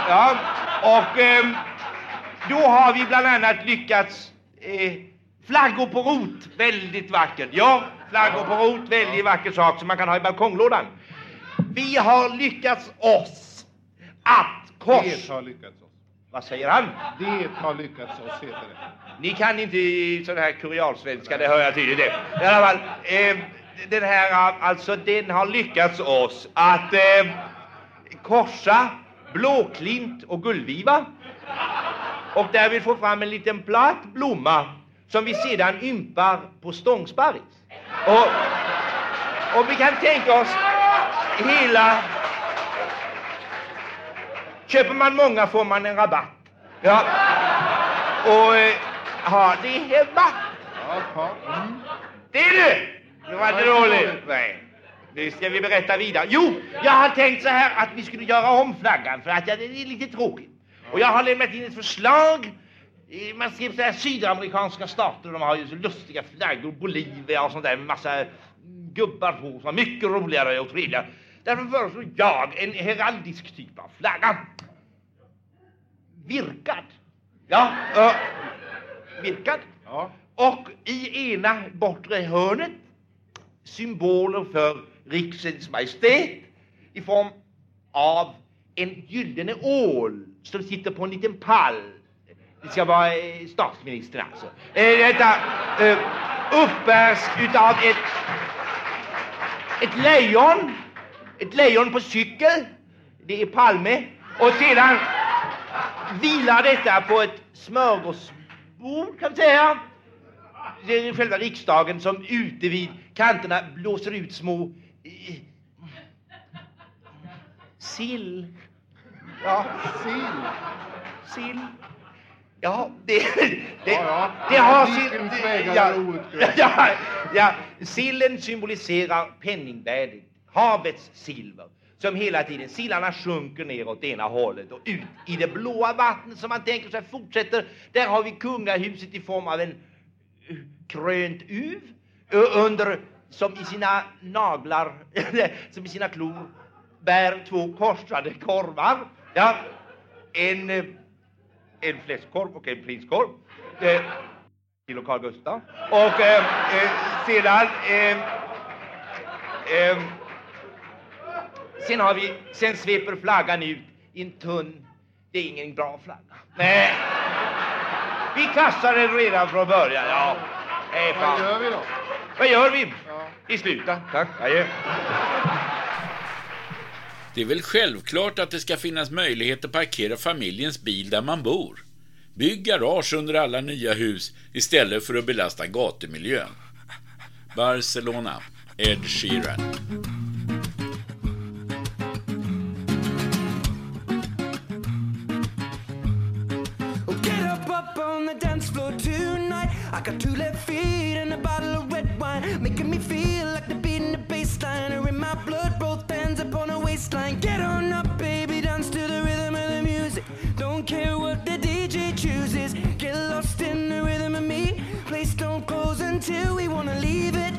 Ja, och eh, då har vi bland annat lyckats eh, flaggor på rot, väldigt vackert. Ja, flaggor på rot, väldigt vacker sak som man kan ha i balkonglådan. Vi har lyckats oss att kors... Vad säger han? Det har lyckats oss, heter det. Ni kan inte sån här kurialsvenska, det hör jag tydligt. I alla fall, eh, den här, alltså den har lyckats oss att eh, korsa blåklint och gullviva och därvid få fram en liten platt blomma som vi sedan ympar på stångsparris. Och, och vi kan tänka oss hela... Köper man många får man en rabatt. Ja. Och eh, ha det hemma. Det är det! Det var inte roligt. Nej. Det ska vi berätta vidare. Jo, jag har tänkt så här att vi skulle göra om flaggan för att ja, det är lite tråkigt. Och jag har lämnat in ett förslag. Eh, Man ser så här sydamerikanska stater, de har ju så lustiga flaggor, Bolivia och sånt där med massa gubbar på som är mycket roligare och trevligare. Därför föreslår jag en heraldisk typ av flagga. Virkad. Ja, uh, virkad. Och i ena bortre hörnet symboler för riksens majestät i form av en gyllene ål som sitter på en liten pall. Det ska vara eh, statsministern alltså. Eh, detta eh, uppbärs utav ett, ett lejon, ett lejon på cykel, det är Palme, och sedan vilar detta på ett smörgåsbord kan man säga. Det är själva riksdagen som ute vid kanterna blåser ut små eh, sill. Ja, sill. Sill. Ja, det, det, Ja, ja. det har sin... Ja, ja, ja, sillen symboliserar penningvärdet, havets silver, som hela tiden, sillarna sjunker ner åt ena hållet och ut i det blåa vattnet som man tänker sig fortsätter. Där har vi kungahuset i form av en eh, krönt uv under, som i sina naglar, som i sina klor bär två korsade korvar. Ja, en, eh, en fläskkorv och en prinskorv. Eh, till Carl Gustaf. Och eh, eh, sedan... Eh, eh, sen har vi... Sen sveper flaggan ut i en tunn... Det är ingen bra flagga. Nej. Vi kastar den redan från början. Ja. Nej, fan. Vad gör vi då? Vad gör vi? Vi slutar. Tack. Adjö. Det är väl självklart att det ska finnas möjlighet att parkera familjens bil där man bor. Bygg garage under alla nya hus istället för att belasta gatumiljön. Barcelona, Ed Sheeran. I got two left feet and a bottle of red wine, making me feel like the beat in the bass line are in my blood. Both hands up on the waistline. Get on up, baby, dance to the rhythm of the music. Don't care what the DJ chooses. Get lost in the rhythm of me. Place don't close until we wanna leave it.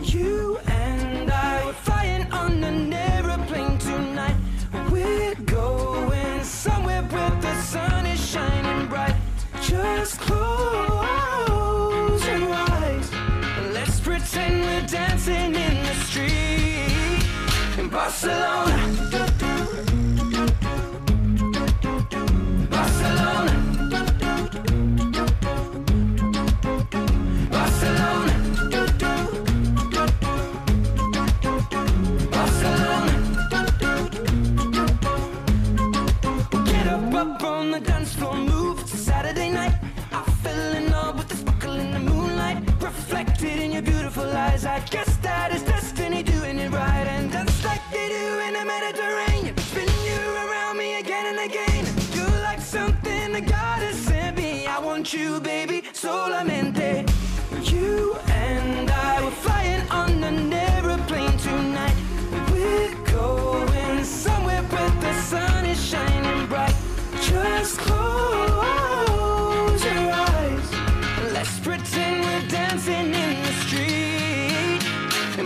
You and I were flying on an aeroplane tonight. We're going somewhere where the sun is shining bright. Just close dancing in the street in Barcelona.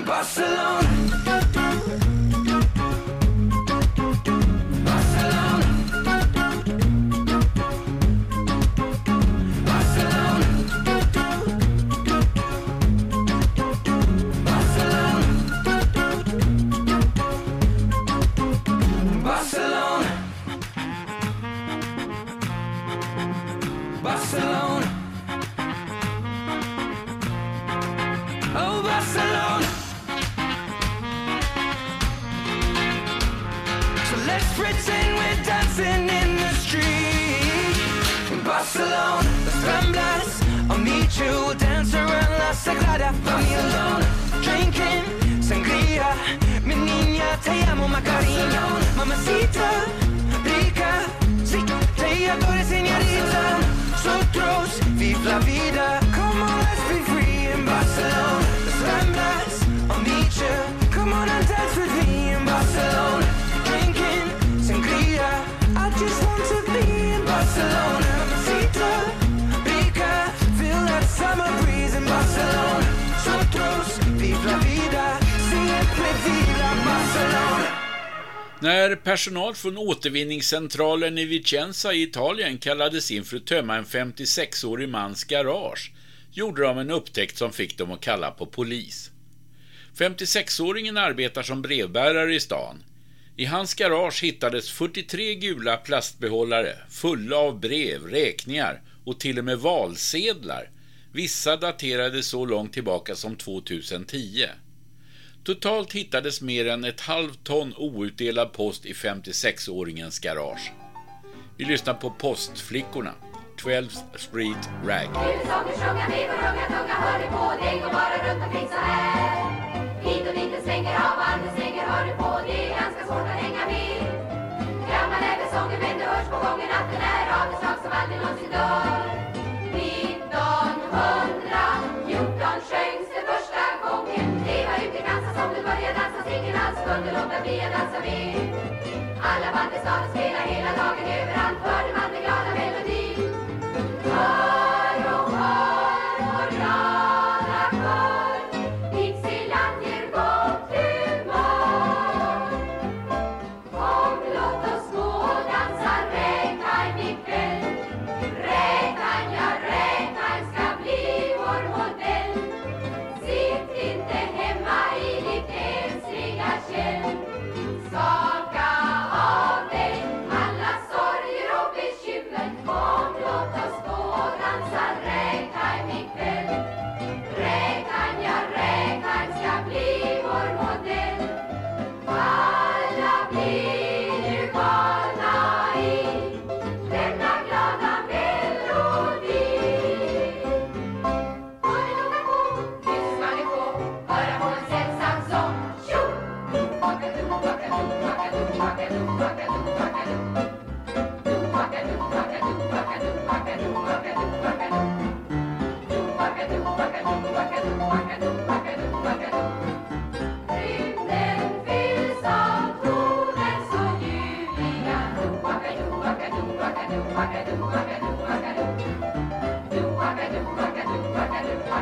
Barcelona. Personal från återvinningscentralen i Vicenza i Italien kallades in för att tömma en 56-årig mans garage gjorde de en upptäckt som fick dem att kalla på polis. 56-åringen arbetar som brevbärare i stan. I hans garage hittades 43 gula plastbehållare fulla av brev, räkningar och till och med valsedlar. Vissa daterade så långt tillbaka som 2010. Totalt hittades mer än ett halvt ton outdelad post i 56-åringens garage. Vi lyssnar på Postflickorna, 12th Street Rag. Vill som sånger sjunga med vår unga tunga hör du på. Det går bara runt omkring så här. Hit och dit det svänger av varmt det svänger hör du på. Det är ganska svårt att hänga med. Gammal är väl sången men det hörs på gången att den är av det slag som aldrig någonsin dör. 1900 1914 sjöngs det första gången. Det var ute i Kansas som det började dansas Ingen alls kunde låta bli att dansa med. Alla band i staden spelade hela dagen Överallt. Hörde man den glada melodin? Oh!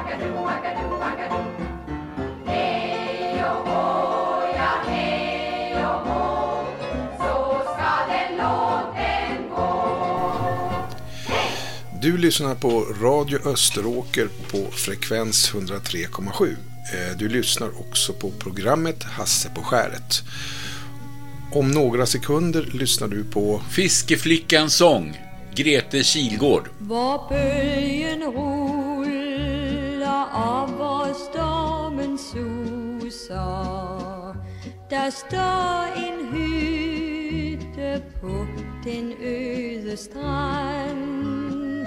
Bakadoo, bakadoo, bakadoo, bakadoo Hej och hå, ja hej och hå Så ska den låten gå Du lyssnar på Radio Österåker på frekvens 103,7. Eh, Du lyssnar också på programmet Hasse på skäret. Om några sekunder lyssnar du på Fiskeflickans sång, Grete Kilgård. Hvor bølgen sa där står en hytte på den öde strand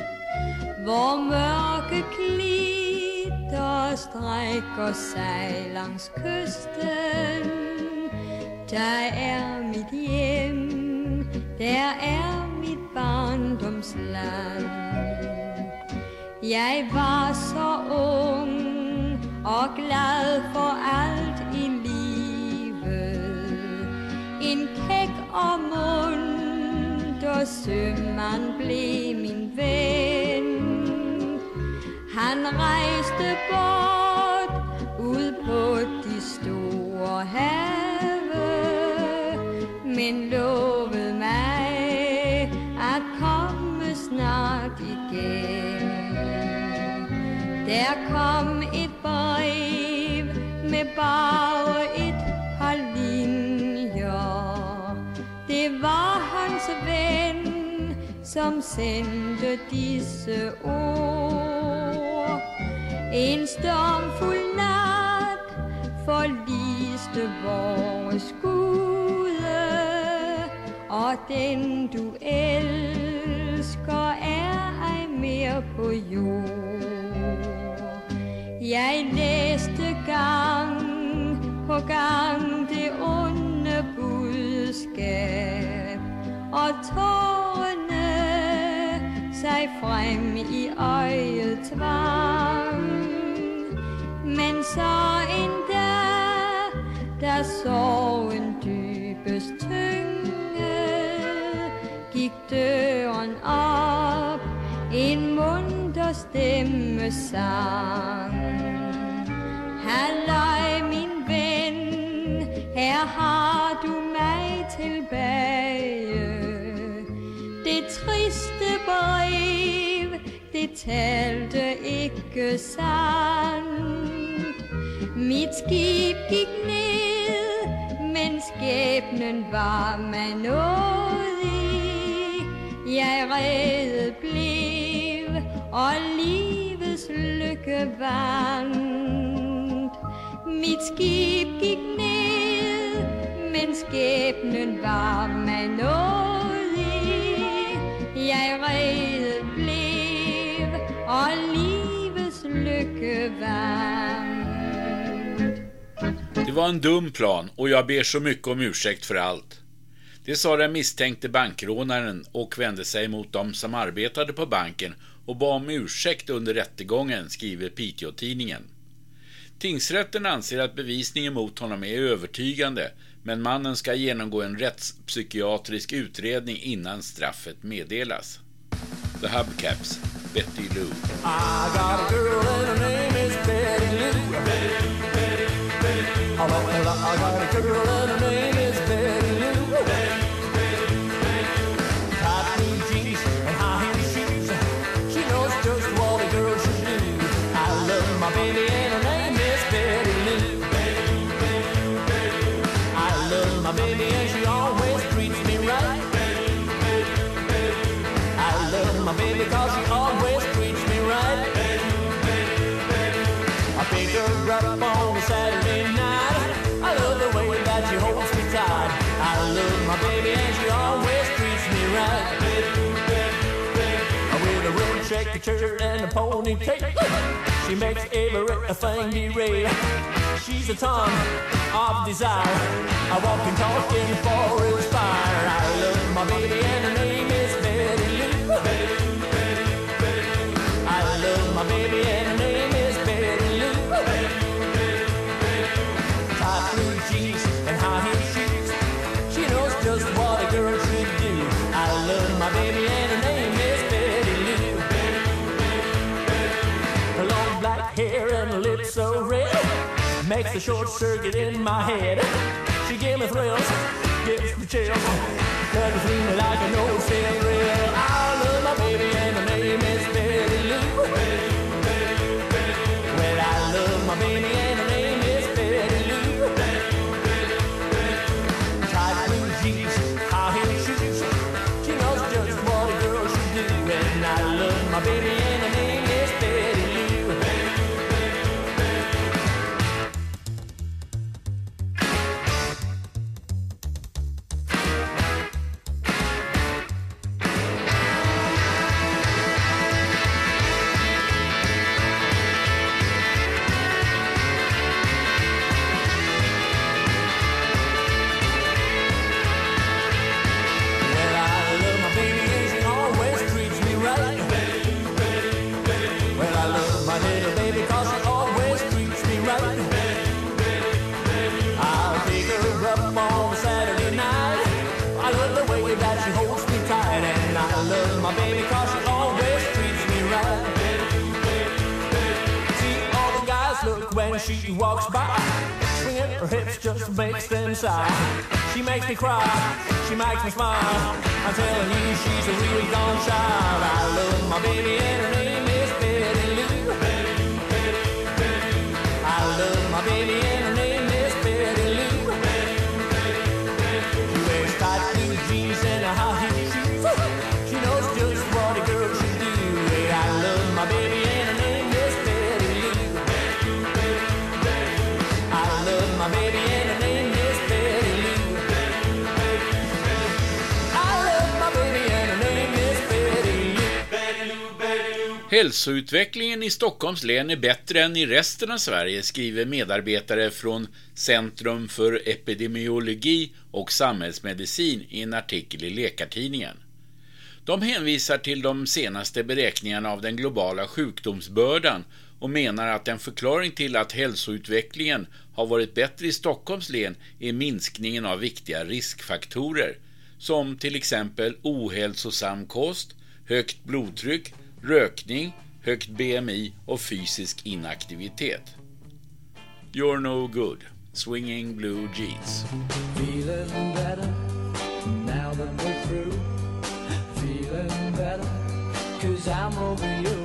Hvor mørke klitter strækker sig langs kysten Der er mit hjem, der er mit barndomsland. Jeg var så ung og glad for alt En kæk mun munter sømand blev min vän Han reste bort ut på de stora haven men lovade mig att komma snart igen. Där kom ett brev med bara som sände disse ord. En stormfull nat forliste vores skude, og den du elsker er ej mere på jord. Jeg læste gang på gang det onde budskab, og tårarna sig frem i øjet tvang. Men så en dag, da sorgen dybest tyngede, gik døren op, en munter stemme sang. Halløj, min ven, her har du mig tilbage. Det triste brev, det talte ikke sandt. Mit skib gik ned, men skæbnen var mig nådig. Jeg reddet blev, og livets lykke vandt. Mit skib gik ned, men skæbnen var mig nådig. Jeg reddet blev, og livets lykke vandt. Det var en dum plan och jag ber så mycket om ursäkt för allt. Det sa den misstänkte bankrånaren och vände sig mot dem som arbetade på banken och bad om ursäkt under rättegången, skriver Piteå-tidningen. Tingsrätten anser att bevisningen mot honom är övertygande, men mannen ska genomgå en rättspsykiatrisk utredning innan straffet meddelas. The Hubcaps, Betty Lou. I check and a ponytail, she makes everything derail. She's a ton of desire. I walk and talk in forest fire. I love my baby and her name is Betty Lou. I love my baby and makes a short circuit in my head. She gave me thrills, gives me chills, cut through me like an old steel rail. I love my baby and her name is Betty Lou. Well, I love my baby and her name is Betty Lou. Tight blue jeans, high heel shoes. She knows just what a girl should do, and I love my baby makes them sigh. She makes me cry, she makes me smile. I'm telling you, she's a really gone child. I love my baby and Hälsoutvecklingen i Stockholms län är bättre än i resten av Sverige, skriver medarbetare från Centrum för epidemiologi och samhällsmedicin i en artikel i Läkartidningen. De hänvisar till de senaste beräkningarna av den globala sjukdomsbördan och menar att en förklaring till att hälsoutvecklingen har varit bättre i Stockholms län är minskningen av viktiga riskfaktorer som till exempel ohälsosam kost, högt blodtryck, rökning, högt BMI och fysisk inaktivitet. You're no good. Swinging blue jeans. Feeling better now that we're through. Feeling better cause I'm over you.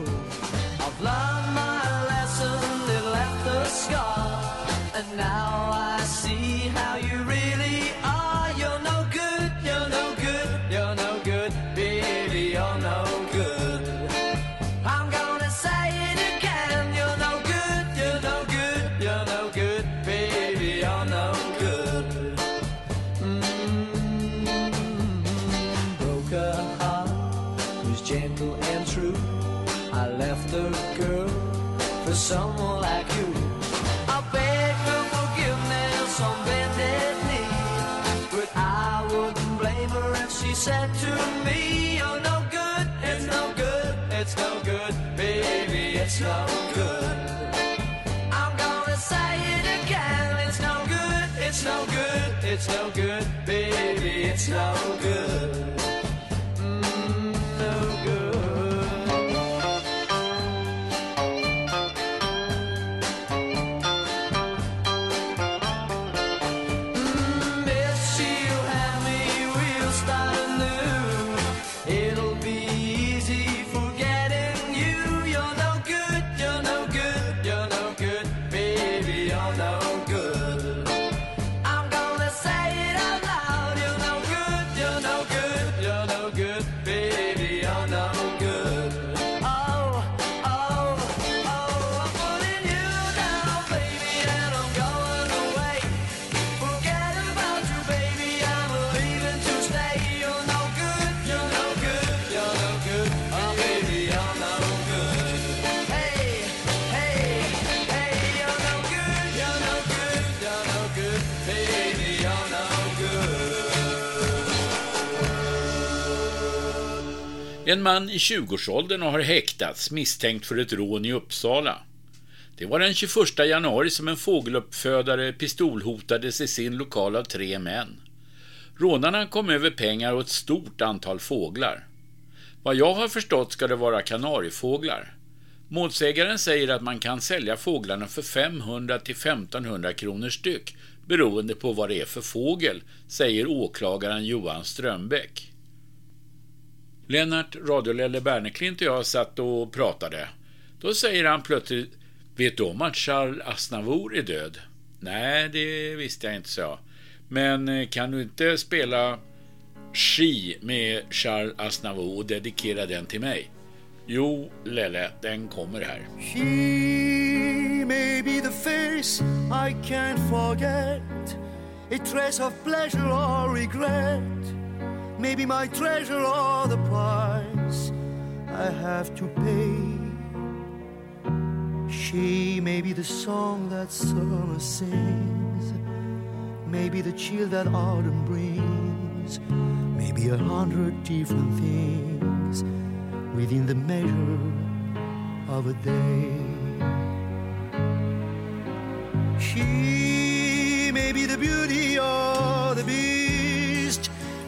It's no good, I'm gonna say it again. It's no good. It's no good. It's no good. baby, it's no good. En man i 20-årsåldern har häktats misstänkt för ett rån i Uppsala. Det var den 21 januari som en fågeluppfödare pistolhotades i sin lokal av tre män. Rånarna kom över pengar och ett stort antal fåglar. Vad jag har förstått ska det vara kanariefåglar. Målsägaren säger att man kan sälja fåglarna för 500 till 1500 kronor styck beroende på vad det är för fågel, säger åklagaren Johan Strömbäck. Lennart Radiolelle Berneklint och jag satt och pratade. Då säger han plötsligt, vet du om att Charles Aznavour är död? Nej, det visste jag inte, så jag. Men eh, kan du inte spela Ski med Charles Aznavour och dedikera den till mig? Jo, Lelle, den kommer här. She may be the face I can't forget, a trace of pleasure or regret. Maybe my treasure or the price I have to pay. She may be the song that summer sings, maybe the chill that autumn brings, maybe a hundred different things within the measure of a day. She may be the beauty or the beast,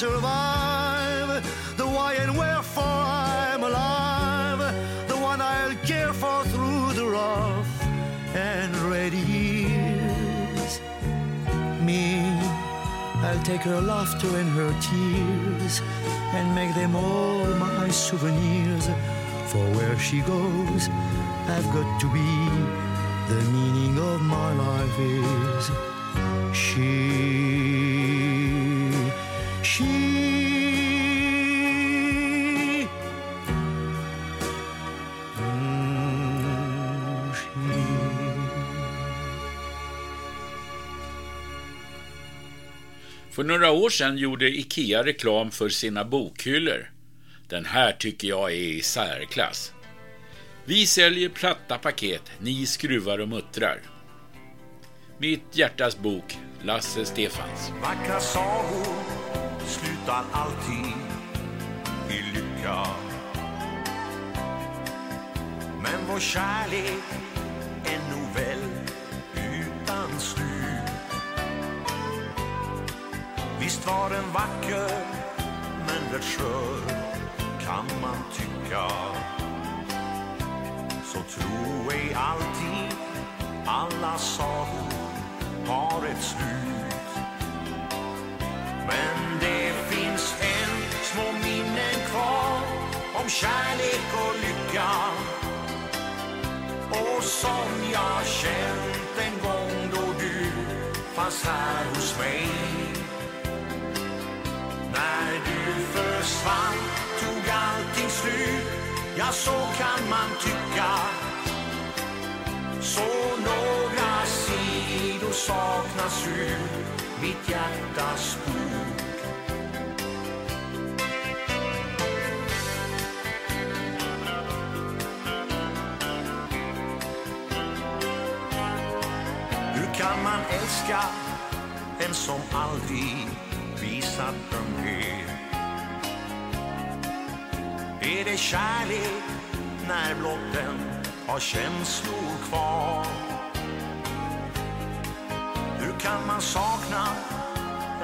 survive, the why and wherefore I'm alive, the one I'll care for through the rough and ready years. Me, I'll take her laughter and her tears and make them all my souvenirs. For where she goes, I've got to be. The meaning of my life is she. She. Mm, she. För några år sedan gjorde IKEA reklam för sina bokhyllor. Den här tycker jag är i särklass. Vi säljer platta paket, ni skruvar och muttrar. Mitt hjärtas bok, Lasse Stefans. Vackra sagor slutar alltid i lycka. Men vår kärlek är nog väl utan slut. Visst var den vacker, men rätt skör kan man tycka. Så tro ej alltid alla sagor har ett slut. Men det finns än små minnen kvar om kärlek och lycka. Och som jag känt en gång då du fanns här hos mig. När du försvann tog allting slut, ja så kan man tycka. Så några sidor saknas ut mitt hjärtas bok. Hur kan man älska en som aldrig visat ömhet? Är det kärlek när blott den har känslor kvar? Hur kan man sakna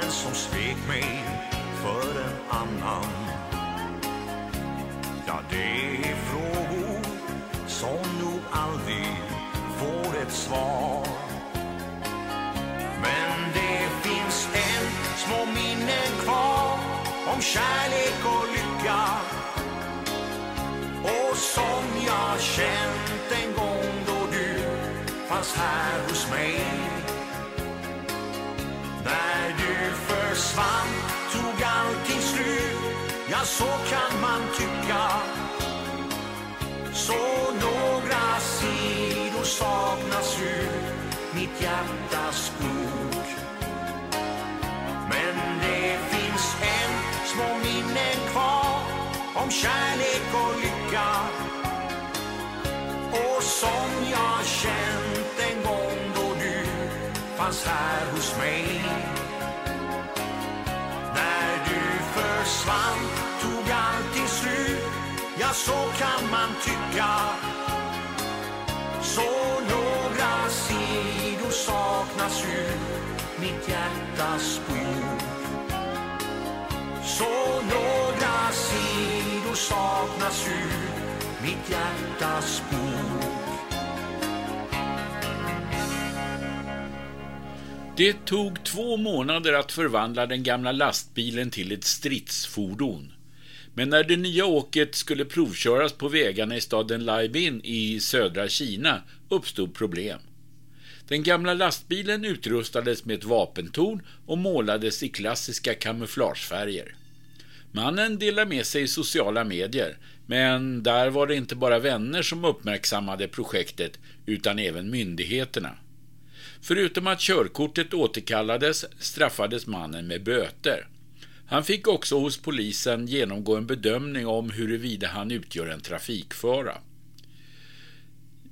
en som svek mig för en annan? Ja, det är frågor som nog aldrig får ett svar. Men det finns än små minnen kvar om kärlek och lycka. Och som jag känt en gång då du fanns här hos mig. Så kan man tycka. Så några sidor saknas ur mitt hjärtas bok. Men det finns än små minnen kvar om kärlek och lycka. Och som jag känt en gång då du fanns här hos mig. När du försvann så kan man tycka. Så några sidor saknas ur mitt hjärtas bok. Så några sidor saknas ur mitt hjärtas bok. Det tog två månader att förvandla den gamla lastbilen till ett stridsfordon. Men när det nya åket skulle provköras på vägarna i staden Laibin i södra Kina uppstod problem. Den gamla lastbilen utrustades med ett vapentorn och målades i klassiska kamouflagefärger. Mannen delade med sig i sociala medier, men där var det inte bara vänner som uppmärksammade projektet utan även myndigheterna. Förutom att körkortet återkallades straffades mannen med böter. Han fick också hos polisen genomgå en bedömning om huruvida han utgör en trafikfara.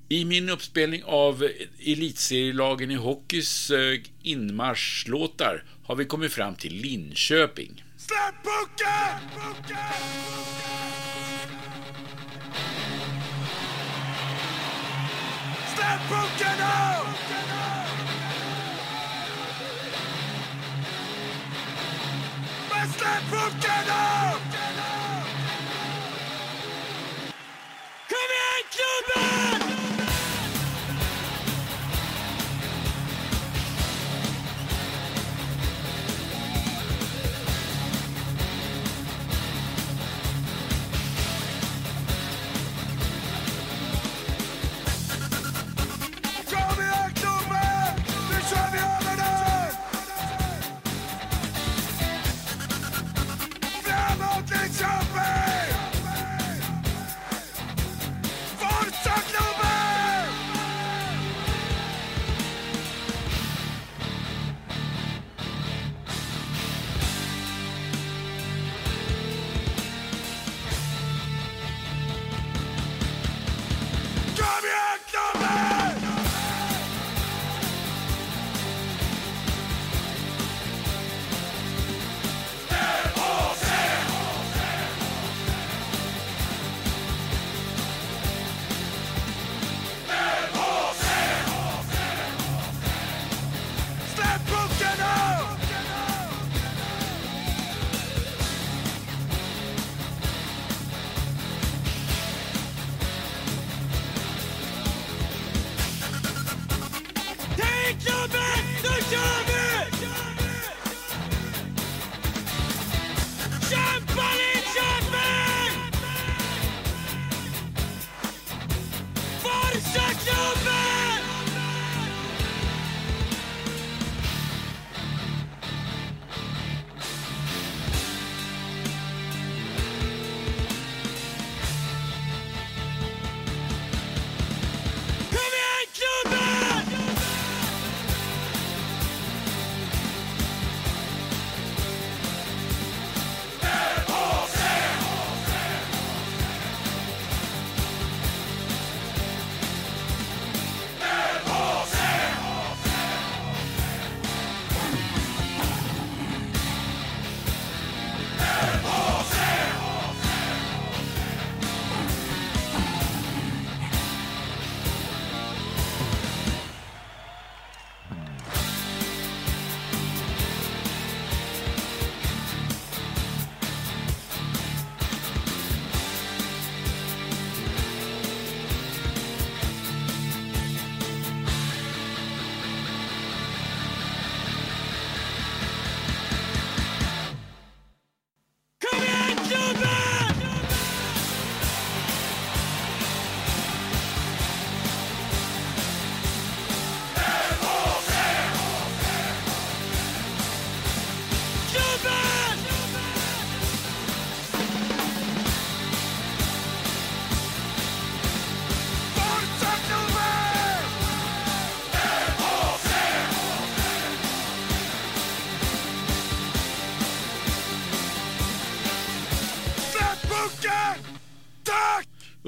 I min uppspelning av elitserielagen i hockeys eh, inmarschlåtar har vi kommit fram till Linköping. Släpp pucken! Släpp pucken nu! Men släpp pucken nu! Kom Job!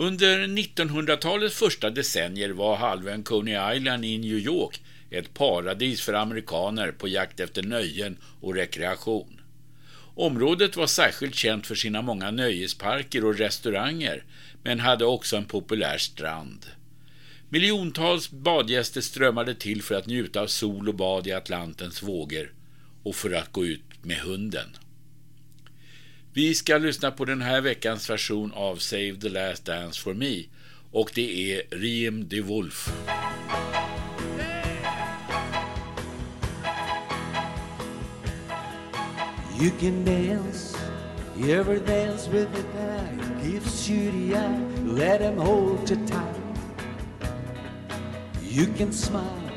Under 1900-talets första decennier var halvön Coney Island i New York ett paradis för amerikaner på jakt efter nöjen och rekreation. Området var särskilt känt för sina många nöjesparker och restauranger, men hade också en populär strand. Miljontals badgäster strömmade till för att njuta av sol och bad i Atlantens vågor och för att gå ut med hunden. Vi ska lyssna på den här veckans version av Save the Last Dance for Me och det är Riem de Wolf. You can dance, you ever dance with a guy who gives you the eye, let him hold you tight. You can smile,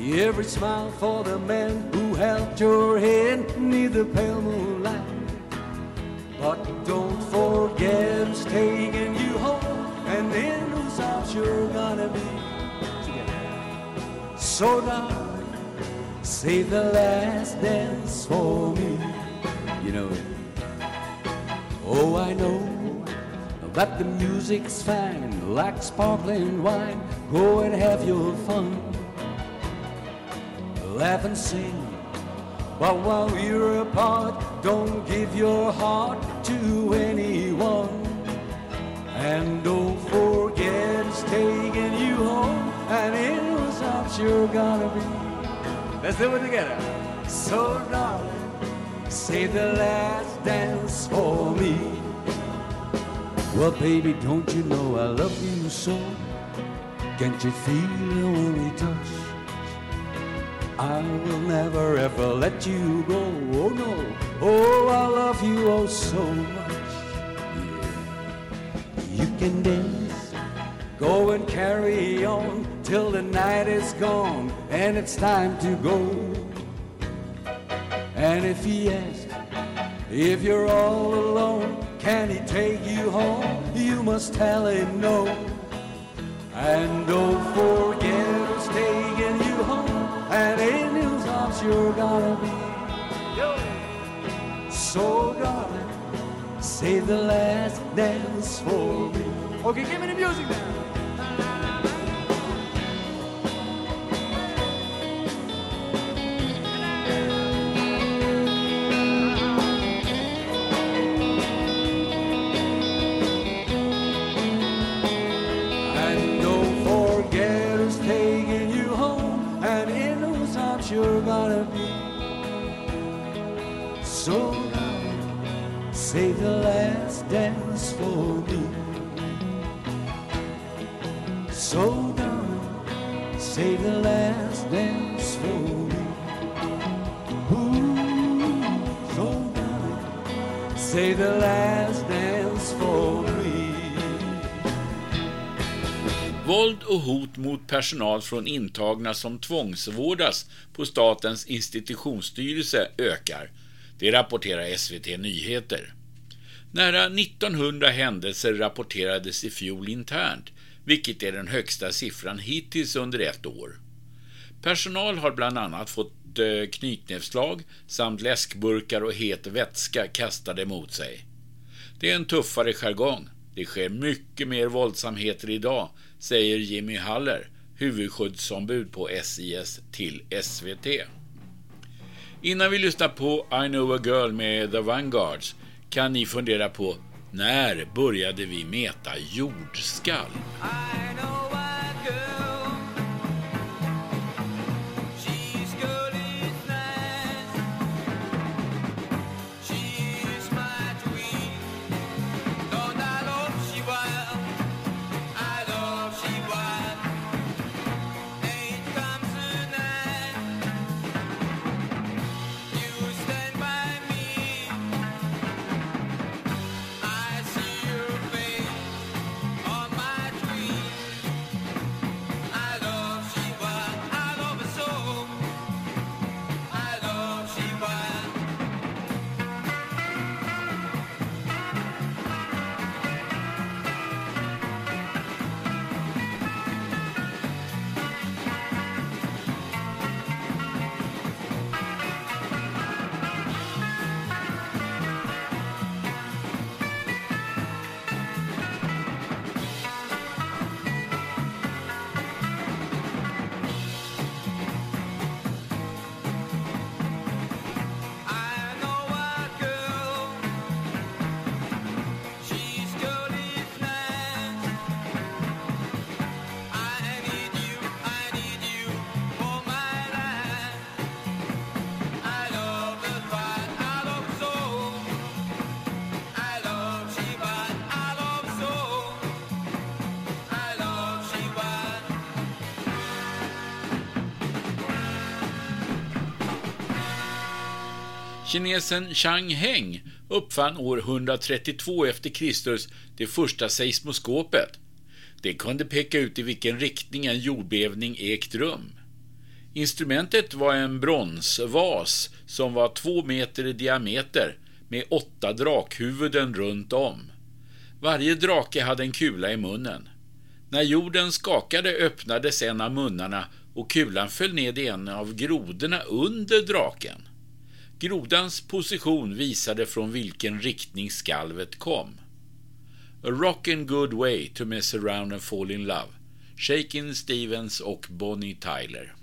Every smile for the man who held your hand near the pale moonlight. But don't forget who's taking you home and in whose arms you're gonna be. So darling, save the last dance for me. You know it. Oh, I know that the music's fine, like sparkling wine. Go and have your fun, laugh and sing. But while we're apart, don't give your heart to anyone. And don't forget it's taking you home, and in whose arms you're gonna be. Let's do it together. So, darling, save the last dance for me. Well, baby, don't you know I love you so? Can't you feel it when we touch? I will never ever let you go. Oh no, oh I love you oh so much. Yeah. You can dance, go and carry on till the night is gone and it's time to go. And if he asks if you're all alone, can he take you home? You must tell him no. And don't forget who's taking you home, and whose arms you're gonna be. So, darling, save the last dance for me. Okay, give me the music now. Personal från intagna som tvångsvårdas på Statens institutionsstyrelse ökar. Det rapporterar SVT Nyheter. Nära 1900 händelser rapporterades i fjol internt, vilket är den högsta siffran hittills under ett år. Personal har bland annat fått knytnävslag knytnävsslag samt läskburkar och het vätska kastade mot sig. Det är en tuffare jargong. Det sker mycket mer våldsamheter idag, säger Jimmy Haller, huvudskyddsombud på SIS till SVT. Innan vi lyssnar på I know a girl med The Vanguards kan ni fundera på när började vi mäta jordskalv? Kinesen Chang Heng uppfann år 132 efter Kristus det första seismoskopet. Det kunde peka ut i vilken riktning en jordbävning ägt rum. Instrumentet var en bronsvas som var två meter i diameter med åtta drakhuvuden runt om. Varje drake hade en kula i munnen. När jorden skakade öppnades en av munnarna och kulan föll ned i en av grodorna under draken. Grodans position visade från vilken riktning skalvet kom. A Rockin' Good Way to Mess Around and Fall In Love, Shakin' Stevens och Bonnie Tyler.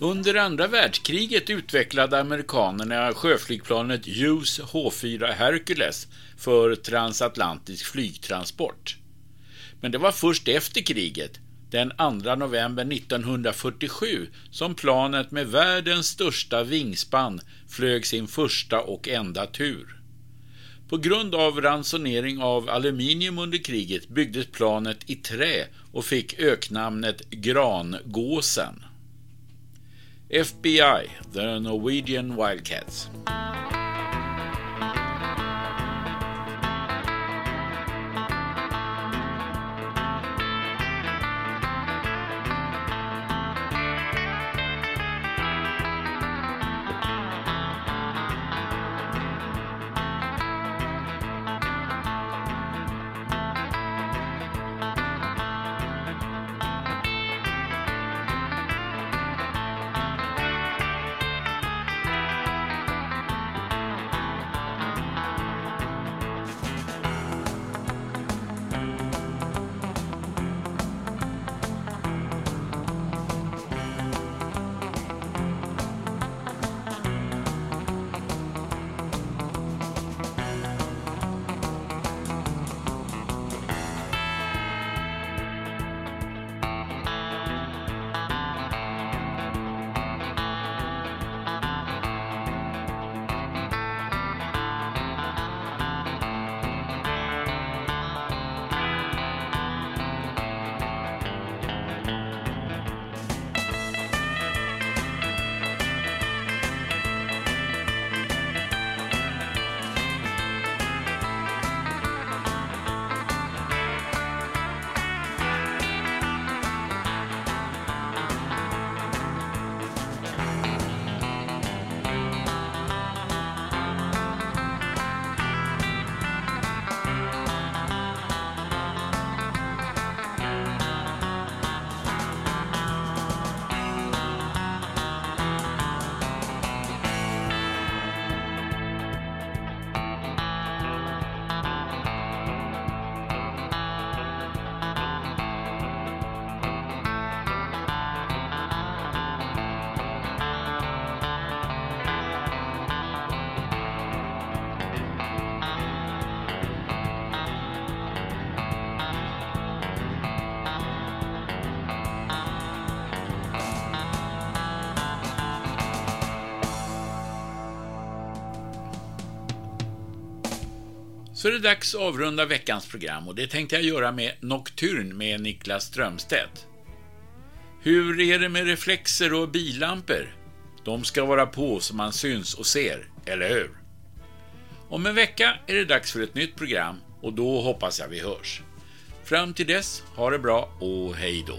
Under andra världskriget utvecklade amerikanerna sjöflygplanet Hughes H4 Hercules för transatlantisk flygtransport. Men det var först efter kriget, den 2 november 1947, som planet med världens största vingspann flög sin första och enda tur. På grund av ransonering av aluminium under kriget byggdes planet i trä och fick öknamnet Grangåsen. FBI, the Norwegian Wildcats. Så är det dags att avrunda veckans program och det tänkte jag göra med Nocturne med Niklas Strömstedt. Hur är det med reflexer och billampor? De ska vara på så man syns och ser, eller hur? Om en vecka är det dags för ett nytt program och då hoppas jag vi hörs. Fram till dess, ha det bra och hej då.